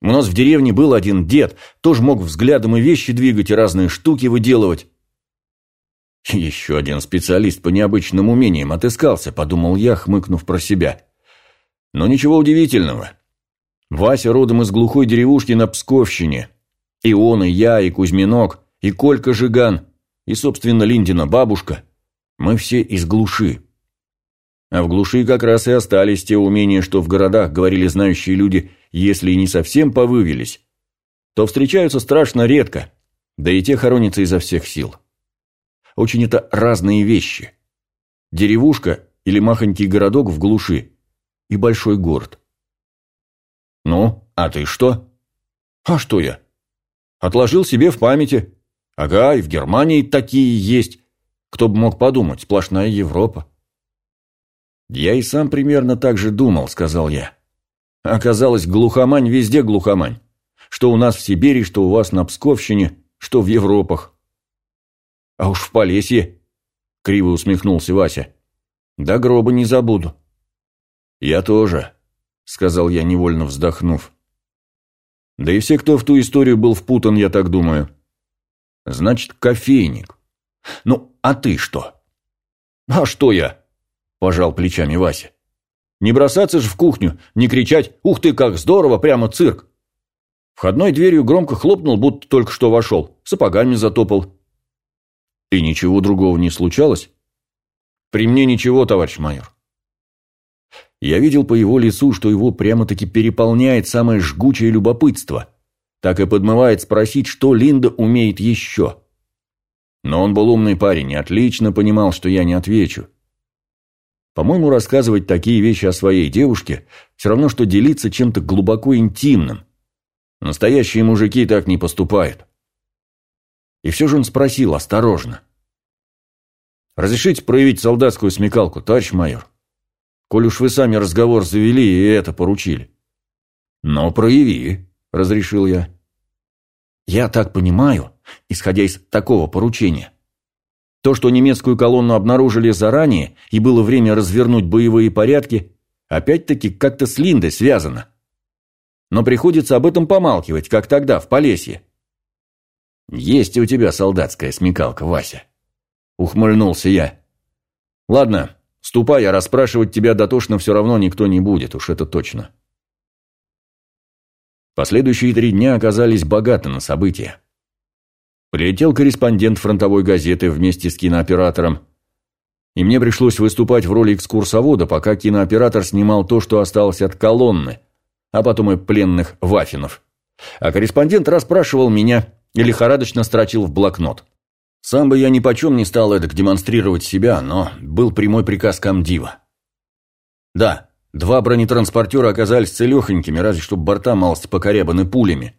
У нас в деревне был один дед, тоже мог взглядом и вещи двигать, и разные штуки выделывать. Еще один специалист по необычным умениям отыскался, подумал я, хмыкнув про себя. Но ничего удивительного. Вася родом из глухой деревушки на Псковщине. И он, и я, и Кузьминок, и Колька Жиган, и, собственно, Линдина бабушка. Мы все из глуши. А в глуши как раз и остались те умения, что в городах говорили знающие люди – если и не совсем повывелись, то встречаются страшно редко, да и те хоронятся изо всех сил. Очень это разные вещи. Деревушка или махонький городок в глуши и большой город. Ну, а ты что? А что я? Отложил себе в памяти. Ага, и в Германии такие есть. Кто бы мог подумать, сплошная Европа. Я и сам примерно так же думал, сказал я. Оказалось, глухомань везде глухомань. Что у нас в Сибири, что у вас на Псковщине, что в Европах. А уж в Полесье, криво усмехнулся Вася. До гроба не забуду. Я тоже, сказал я, невольно вздохнув. Да и все, кто в ту историю был впутан, я так думаю. Значит, кофейник. Ну, а ты что? А что я? Пожал плечами Вася. Не бросаться же в кухню, не кричать «Ух ты, как здорово, прямо цирк!» Входной дверью громко хлопнул, будто только что вошел, сапогами затопал. И ничего другого не случалось? При мне ничего, товарищ майор. Я видел по его лицу, что его прямо-таки переполняет самое жгучее любопытство. Так и подмывает спросить, что Линда умеет еще. Но он был умный парень и отлично понимал, что я не отвечу. По-моему, рассказывать такие вещи о своей девушке все равно, что делиться чем-то глубоко интимным. Настоящие мужики так не поступают. И все же он спросил осторожно. «Разрешите проявить солдатскую смекалку, товарищ майор? Коль уж вы сами разговор завели и это поручили». «Но прояви», — разрешил я. «Я так понимаю, исходя из такого поручения, то, что немецкую колонну обнаружили заранее и было время развернуть боевые порядки, опять-таки как-то с Линдой связано. Но приходится об этом помалкивать, как тогда, в Полесье. «Есть у тебя солдатская смекалка, Вася», — ухмыльнулся я. «Ладно, ступай, а расспрашивать тебя дотошно все равно никто не будет, уж это точно». Последующие три дня оказались богаты на события. Прилетел корреспондент фронтовой газеты вместе с кинооператором. И мне пришлось выступать в роли экскурсовода, пока кинооператор снимал то, что осталось от колонны, а потом и пленных вафинов. А корреспондент расспрашивал меня и лихорадочно строчил в блокнот. Сам бы я ни почем не стал эдак демонстрировать себя, но был прямой приказ комдива. Да, два бронетранспортера оказались целехонькими, разве что борта малость покорябаны пулями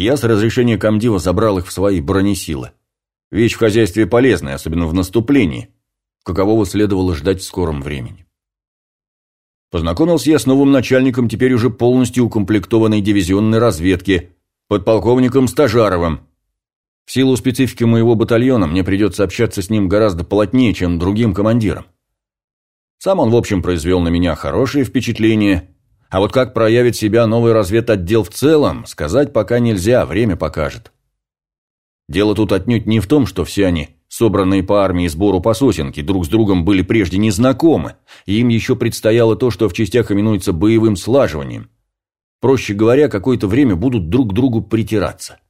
я с разрешения комдива забрал их в свои бронесилы. Вещь в хозяйстве полезная, особенно в наступлении, какового следовало ждать в скором времени. Познакомился я с новым начальником теперь уже полностью укомплектованной дивизионной разведки, подполковником Стажаровым. В силу специфики моего батальона мне придется общаться с ним гораздо плотнее, чем другим командирам. Сам он, в общем, произвел на меня хорошее впечатление, а вот как проявит себя новый разведотдел в целом, сказать пока нельзя, время покажет. Дело тут отнюдь не в том, что все они, собранные по армии сбору по сосенке, друг с другом были прежде незнакомы, и им еще предстояло то, что в частях именуется боевым слаживанием. Проще говоря, какое-то время будут друг к другу притираться.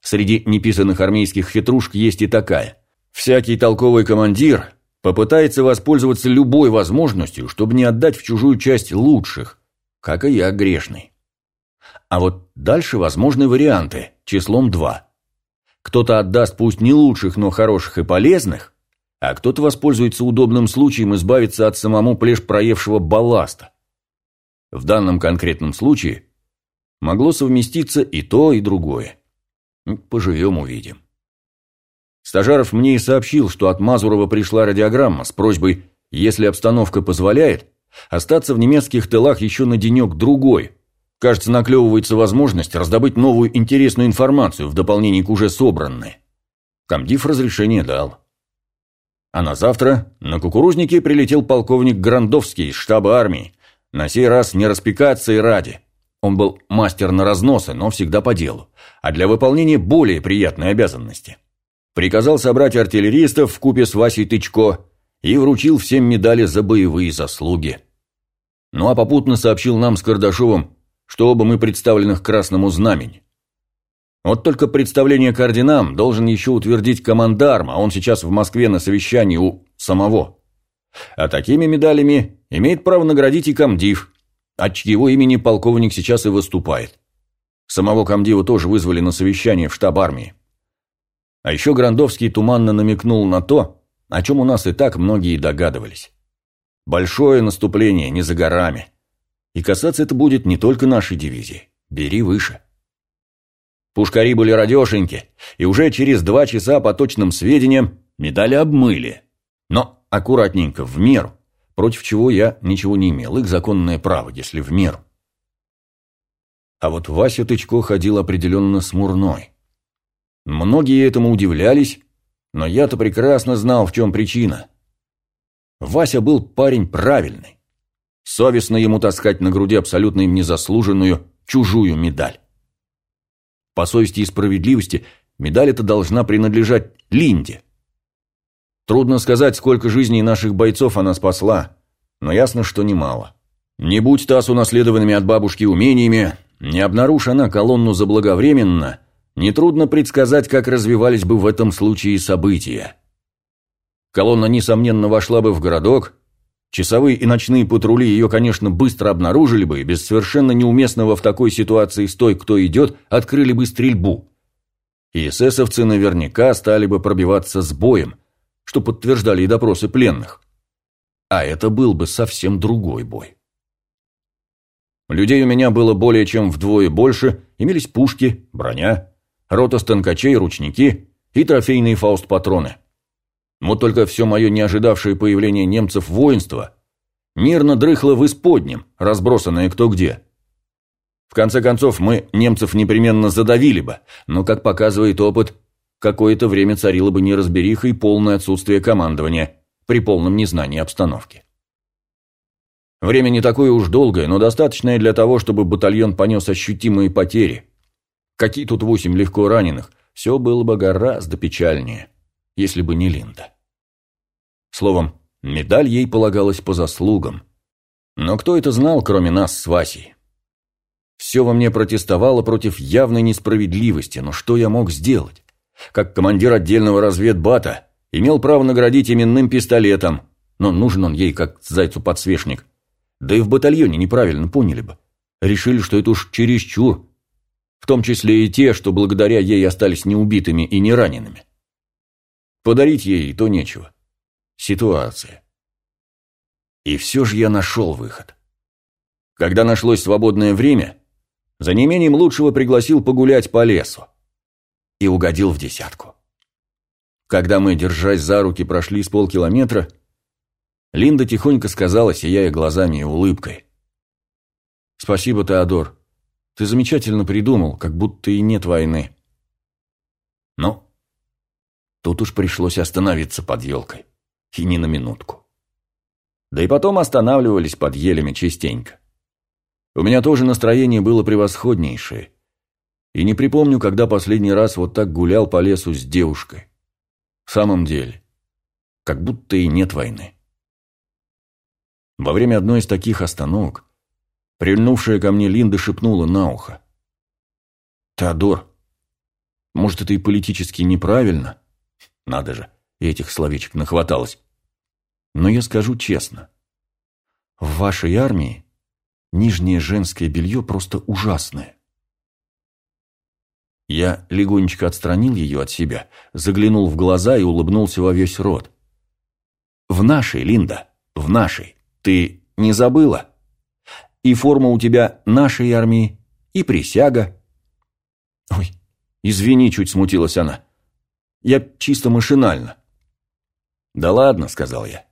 Среди неписанных армейских хитрушек есть и такая. Всякий толковый командир попытается воспользоваться любой возможностью, чтобы не отдать в чужую часть лучших, как и я грешный. А вот дальше возможны варианты, числом два. Кто-то отдаст пусть не лучших, но хороших и полезных, а кто-то воспользуется удобным случаем избавиться от самому плешь проевшего балласта. В данном конкретном случае могло совместиться и то, и другое. Поживем – увидим. Стажаров мне и сообщил, что от Мазурова пришла радиограмма с просьбой, если обстановка позволяет, остаться в немецких тылах еще на денек-другой. Кажется, наклевывается возможность раздобыть новую интересную информацию в дополнение к уже собранной. Комдив разрешение дал. А на завтра на кукурузнике прилетел полковник Грандовский из штаба армии. На сей раз не распекаться и ради. Он был мастер на разносы, но всегда по делу. А для выполнения более приятной обязанности – приказал собрать артиллеристов в купе с Васей Тычко и вручил всем медали за боевые заслуги. Ну а попутно сообщил нам с Кардашовым, что оба мы представлены к Красному Знамени. Вот только представление к орденам должен еще утвердить командарм, а он сейчас в Москве на совещании у самого. А такими медалями имеет право наградить и комдив, от чьего имени полковник сейчас и выступает. Самого комдива тоже вызвали на совещание в штаб армии. А еще Грандовский туманно намекнул на то, о чем у нас и так многие догадывались. Большое наступление не за горами. И касаться это будет не только нашей дивизии. Бери выше. Пушкари были радешеньки, и уже через два часа, по точным сведениям, медали обмыли. Но аккуратненько, в меру, против чего я ничего не имел, их законное право, если в меру. А вот Вася Тычко ходил определенно смурной. Многие этому удивлялись, но я-то прекрасно знал, в чем причина. Вася был парень правильный. Совестно ему таскать на груди абсолютно им незаслуженную чужую медаль. По совести и справедливости медаль эта должна принадлежать Линде. Трудно сказать, сколько жизней наших бойцов она спасла, но ясно, что немало. Не будь та с унаследованными от бабушки умениями, не обнаружь она колонну заблаговременно, нетрудно предсказать, как развивались бы в этом случае события. Колонна, несомненно, вошла бы в городок, часовые и ночные патрули ее, конечно, быстро обнаружили бы, и без совершенно неуместного в такой ситуации стой, кто идет, открыли бы стрельбу. И эсэсовцы наверняка стали бы пробиваться с боем, что подтверждали и допросы пленных. А это был бы совсем другой бой. Людей у меня было более чем вдвое больше, имелись пушки, броня, рота станкачей, ручники и трофейные фауст-патроны. Вот только все мое неожидавшее появление немцев воинство мирно дрыхло в исподнем, разбросанное кто где. В конце концов, мы немцев непременно задавили бы, но, как показывает опыт, какое-то время царило бы неразбериха и полное отсутствие командования при полном незнании обстановки. Время не такое уж долгое, но достаточное для того, чтобы батальон понес ощутимые потери. Какие тут восемь легко раненых, все было бы гораздо печальнее, если бы не Линда. Словом, медаль ей полагалась по заслугам. Но кто это знал, кроме нас с Васей? Все во мне протестовало против явной несправедливости, но что я мог сделать? Как командир отдельного разведбата, имел право наградить именным пистолетом, но нужен он ей как зайцу подсвечник – да и в батальоне неправильно поняли бы. Решили, что это уж чересчур. В том числе и те, что благодаря ей остались неубитыми и не ранеными. Подарить ей то нечего. Ситуация. И все же я нашел выход. Когда нашлось свободное время, за неимением лучшего пригласил погулять по лесу. И угодил в десятку. Когда мы, держась за руки, прошли с полкилометра, Линда тихонько сказала, сияя глазами и улыбкой. «Спасибо, Теодор. Ты замечательно придумал, как будто и нет войны». Но тут уж пришлось остановиться под елкой. И не на минутку. Да и потом останавливались под елями частенько. У меня тоже настроение было превосходнейшее. И не припомню, когда последний раз вот так гулял по лесу с девушкой. В самом деле, как будто и нет войны. Во время одной из таких остановок прильнувшая ко мне Линда шепнула на ухо. «Теодор, может, это и политически неправильно? Надо же, этих словечек нахваталось. Но я скажу честно. В вашей армии нижнее женское белье просто ужасное. Я легонечко отстранил ее от себя, заглянул в глаза и улыбнулся во весь рот. В нашей, Линда, в нашей. Ты не забыла? И форма у тебя нашей армии, и присяга. Ой, извини, чуть смутилась она. Я чисто машинально. Да ладно, сказал я.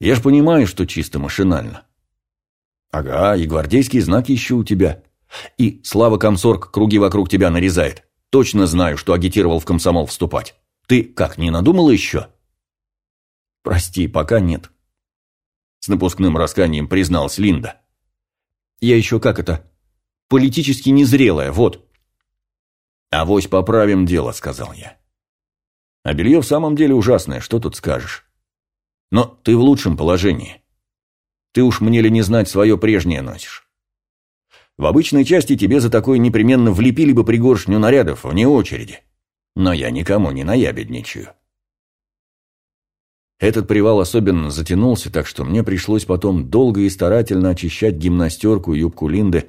Я ж понимаю, что чисто машинально. Ага, и гвардейские знаки еще у тебя. И Слава Комсорг круги вокруг тебя нарезает. Точно знаю, что агитировал в комсомол вступать. Ты как, не надумала еще? Прости, пока нет. С напускным расканием призналась Линда. Я еще как это? Политически незрелая, вот. Авось поправим дело, сказал я. А белье в самом деле ужасное, что тут скажешь. Но ты в лучшем положении. Ты уж мне ли не знать свое прежнее носишь. В обычной части тебе за такое непременно влепили бы пригоршню нарядов вне очереди. Но я никому не наябедничаю. Этот привал особенно затянулся, так что мне пришлось потом долго и старательно очищать гимнастерку и юбку Линды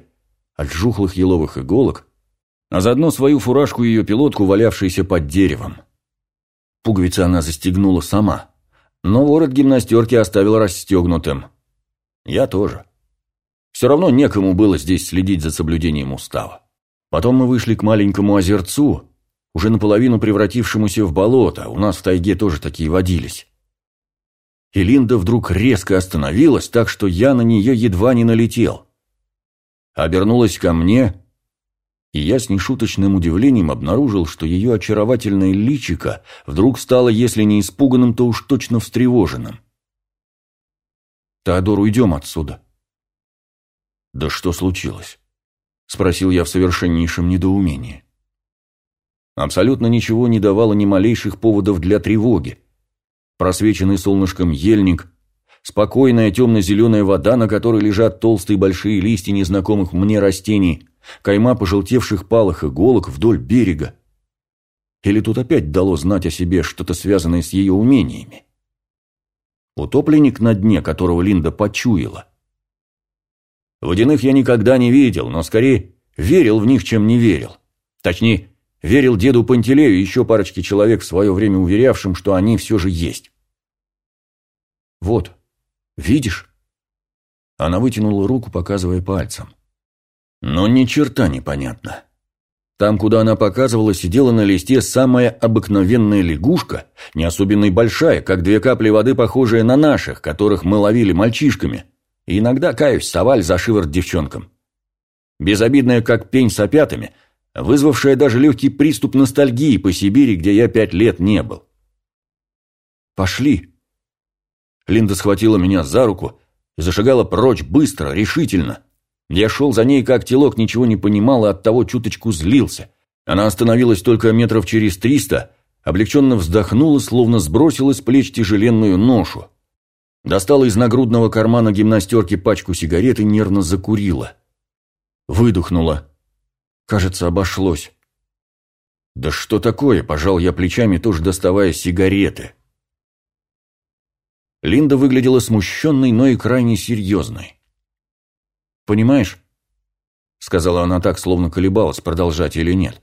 от жухлых еловых иголок, а заодно свою фуражку и ее пилотку, валявшиеся под деревом. Пуговицы она застегнула сама, но ворот гимнастерки оставила расстегнутым. Я тоже. Все равно некому было здесь следить за соблюдением устава. Потом мы вышли к маленькому озерцу, уже наполовину превратившемуся в болото, у нас в тайге тоже такие водились и Линда вдруг резко остановилась, так что я на нее едва не налетел. Обернулась ко мне, и я с нешуточным удивлением обнаружил, что ее очаровательное личико вдруг стало, если не испуганным, то уж точно встревоженным. «Теодор, уйдем отсюда». «Да что случилось?» – спросил я в совершеннейшем недоумении. Абсолютно ничего не давало ни малейших поводов для тревоги. Просвеченный солнышком ельник, спокойная темно-зеленая вода, на которой лежат толстые большие листья незнакомых мне растений, кайма пожелтевших палых иголок вдоль берега. Или тут опять дало знать о себе что-то связанное с ее умениями? Утопленник на дне, которого Линда почуяла. Водяных я никогда не видел, но скорее верил в них, чем не верил. Точнее, верил деду Пантелею и еще парочке человек в свое время уверявшим, что они все же есть. «Вот, видишь?» Она вытянула руку, показывая пальцем. Но ни черта непонятно. Там, куда она показывала, сидела на листе самая обыкновенная лягушка, не особенно большая, как две капли воды, похожие на наших, которых мы ловили мальчишками, и иногда, каюсь, соваль за шиворот девчонкам. Безобидная, как пень с опятами, вызвавшая даже легкий приступ ностальгии по Сибири, где я пять лет не был. «Пошли!» Линда схватила меня за руку и зашагала прочь быстро, решительно. Я шел за ней как телок, ничего не понимал и оттого чуточку злился. Она остановилась только метров через триста, облегченно вздохнула, словно сбросила с плеч тяжеленную ношу. Достала из нагрудного кармана гимнастерки пачку сигарет и нервно закурила. Выдохнула. Кажется, обошлось. «Да что такое?» – пожал я плечами, тоже доставая сигареты. Линда выглядела смущенной, но и крайне серьезной. «Понимаешь?» – сказала она так, словно колебалась, продолжать или нет.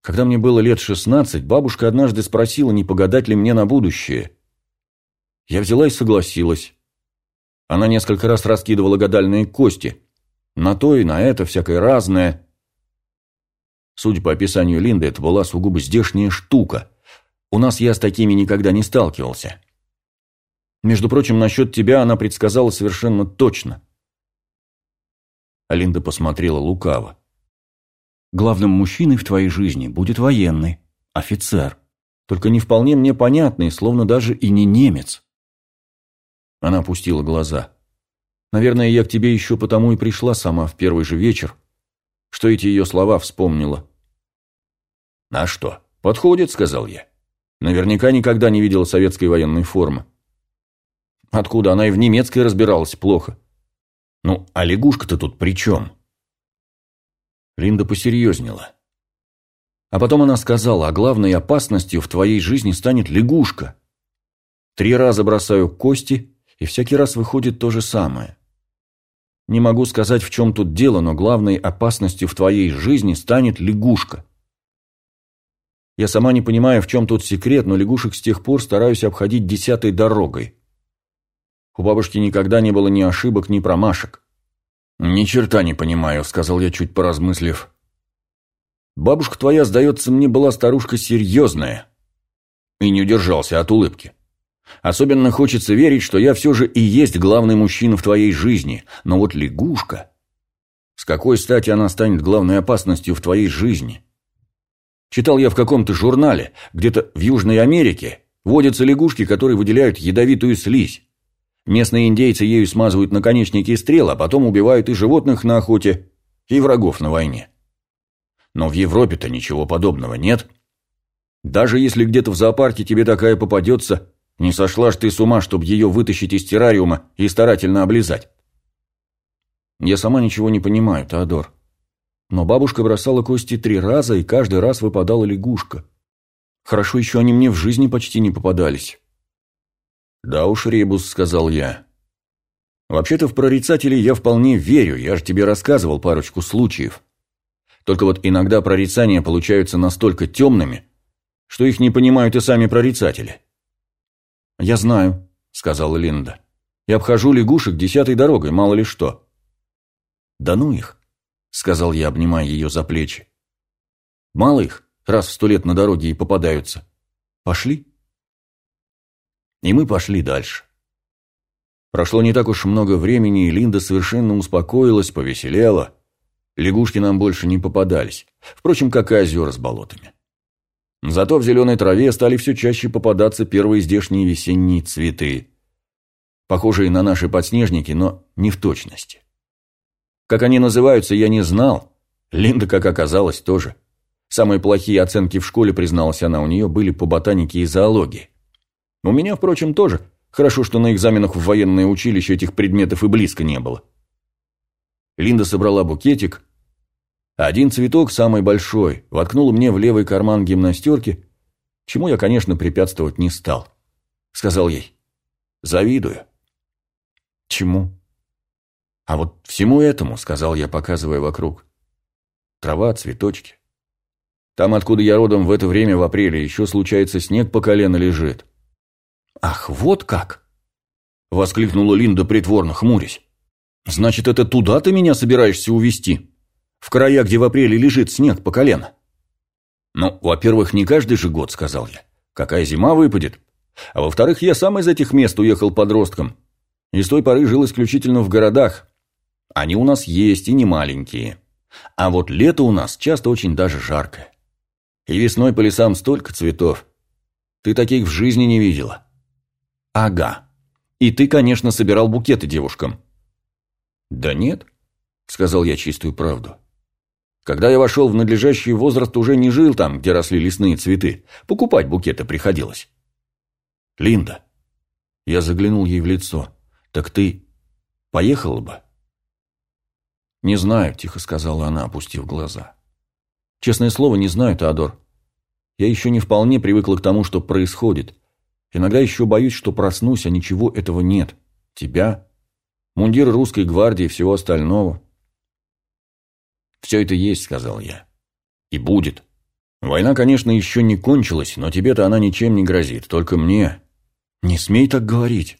«Когда мне было лет шестнадцать, бабушка однажды спросила, не погадать ли мне на будущее. Я взяла и согласилась. Она несколько раз раскидывала гадальные кости. На то и на это, всякое разное. Судя по описанию Линды, это была сугубо здешняя штука. У нас я с такими никогда не сталкивался. Между прочим, насчет тебя она предсказала совершенно точно. Алинда посмотрела лукаво. «Главным мужчиной в твоей жизни будет военный, офицер. Только не вполне мне понятный, словно даже и не немец». Она опустила глаза. «Наверное, я к тебе еще потому и пришла сама в первый же вечер, что эти ее слова вспомнила». «А что, подходит?» – сказал я. «Наверняка никогда не видела советской военной формы». «Откуда? Она и в немецкой разбиралась плохо». Ну, а лягушка-то тут при чем? Линда посерьезнела. А потом она сказала, а главной опасностью в твоей жизни станет лягушка. Три раза бросаю кости, и всякий раз выходит то же самое. Не могу сказать, в чем тут дело, но главной опасностью в твоей жизни станет лягушка. Я сама не понимаю, в чем тут секрет, но лягушек с тех пор стараюсь обходить десятой дорогой. У бабушки никогда не было ни ошибок, ни промашек. «Ни черта не понимаю», — сказал я, чуть поразмыслив. «Бабушка твоя, сдается мне, была старушка серьезная». И не удержался от улыбки. «Особенно хочется верить, что я все же и есть главный мужчина в твоей жизни. Но вот лягушка... С какой стати она станет главной опасностью в твоей жизни?» Читал я в каком-то журнале, где-то в Южной Америке, водятся лягушки, которые выделяют ядовитую слизь. Местные индейцы ею смазывают наконечники стрел, а потом убивают и животных на охоте, и врагов на войне. Но в Европе-то ничего подобного нет. Даже если где-то в зоопарке тебе такая попадется, не сошла ж ты с ума, чтобы ее вытащить из террариума и старательно облизать. Я сама ничего не понимаю, Теодор. Но бабушка бросала кости три раза, и каждый раз выпадала лягушка. Хорошо еще они мне в жизни почти не попадались. «Да уж, Ребус», — сказал я. «Вообще-то в прорицателей я вполне верю, я же тебе рассказывал парочку случаев. Только вот иногда прорицания получаются настолько темными, что их не понимают и сами прорицатели». «Я знаю», — сказала Линда. «Я обхожу лягушек десятой дорогой, мало ли что». «Да ну их», — сказал я, обнимая ее за плечи. «Мало их, раз в сто лет на дороге и попадаются. Пошли?» И мы пошли дальше. Прошло не так уж много времени, и Линда совершенно успокоилась, повеселела. Лягушки нам больше не попадались. Впрочем, как и озера с болотами. Зато в зеленой траве стали все чаще попадаться первые здешние весенние цветы. Похожие на наши подснежники, но не в точности. Как они называются, я не знал. Линда, как оказалось, тоже. Самые плохие оценки в школе, призналась она, у нее были по ботанике и зоологии. У меня, впрочем, тоже. Хорошо, что на экзаменах в военное училище этих предметов и близко не было. Линда собрала букетик. Один цветок, самый большой, воткнула мне в левый карман гимнастерки, чему я, конечно, препятствовать не стал. Сказал ей, завидую. Чему? А вот всему этому, сказал я, показывая вокруг. Трава, цветочки. Там, откуда я родом в это время в апреле, еще случается снег по колено лежит. Ах, вот как! Воскликнула Линда притворно, хмурясь. Значит, это туда ты меня собираешься увезти? В края, где в апреле лежит снег по колено? Ну, во-первых, не каждый же год, сказал я. Какая зима выпадет? А во-вторых, я сам из этих мест уехал подростком. И с той поры жил исключительно в городах. Они у нас есть и не маленькие. А вот лето у нас часто очень даже жаркое. И весной по лесам столько цветов. Ты таких в жизни не видела. Ага. И ты, конечно, собирал букеты девушкам. Да нет, сказал я чистую правду. Когда я вошел в надлежащий возраст, уже не жил там, где росли лесные цветы. Покупать букеты приходилось. Линда. Я заглянул ей в лицо. Так ты поехала бы? Не знаю, тихо сказала она, опустив глаза. Честное слово, не знаю, Теодор. Я еще не вполне привыкла к тому, что происходит. Иногда еще боюсь, что проснусь, а ничего этого нет. Тебя, мундир русской гвардии и всего остального. «Все это есть», — сказал я. «И будет. Война, конечно, еще не кончилась, но тебе-то она ничем не грозит, только мне. Не смей так говорить».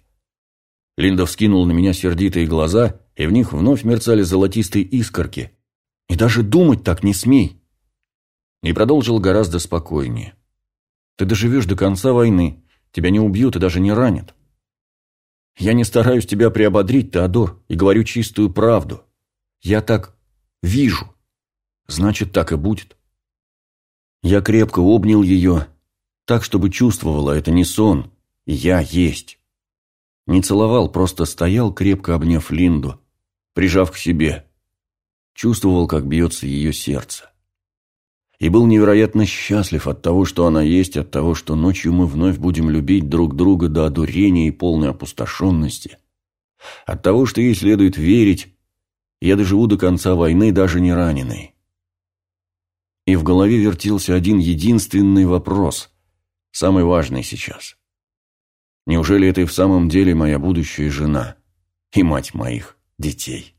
Линда вскинула на меня сердитые глаза, и в них вновь мерцали золотистые искорки. «И даже думать так не смей!» И продолжил гораздо спокойнее. «Ты доживешь до конца войны. Тебя не убьют и даже не ранят. Я не стараюсь тебя приободрить, Теодор, и говорю чистую правду. Я так вижу. Значит, так и будет». Я крепко обнял ее, так, чтобы чувствовала, это не сон, я есть. Не целовал, просто стоял, крепко обняв Линду, прижав к себе. Чувствовал, как бьется ее сердце и был невероятно счастлив от того, что она есть, от того, что ночью мы вновь будем любить друг друга до одурения и полной опустошенности, от того, что ей следует верить, я доживу до конца войны, даже не раненый. И в голове вертелся один единственный вопрос, самый важный сейчас. Неужели это и в самом деле моя будущая жена и мать моих детей?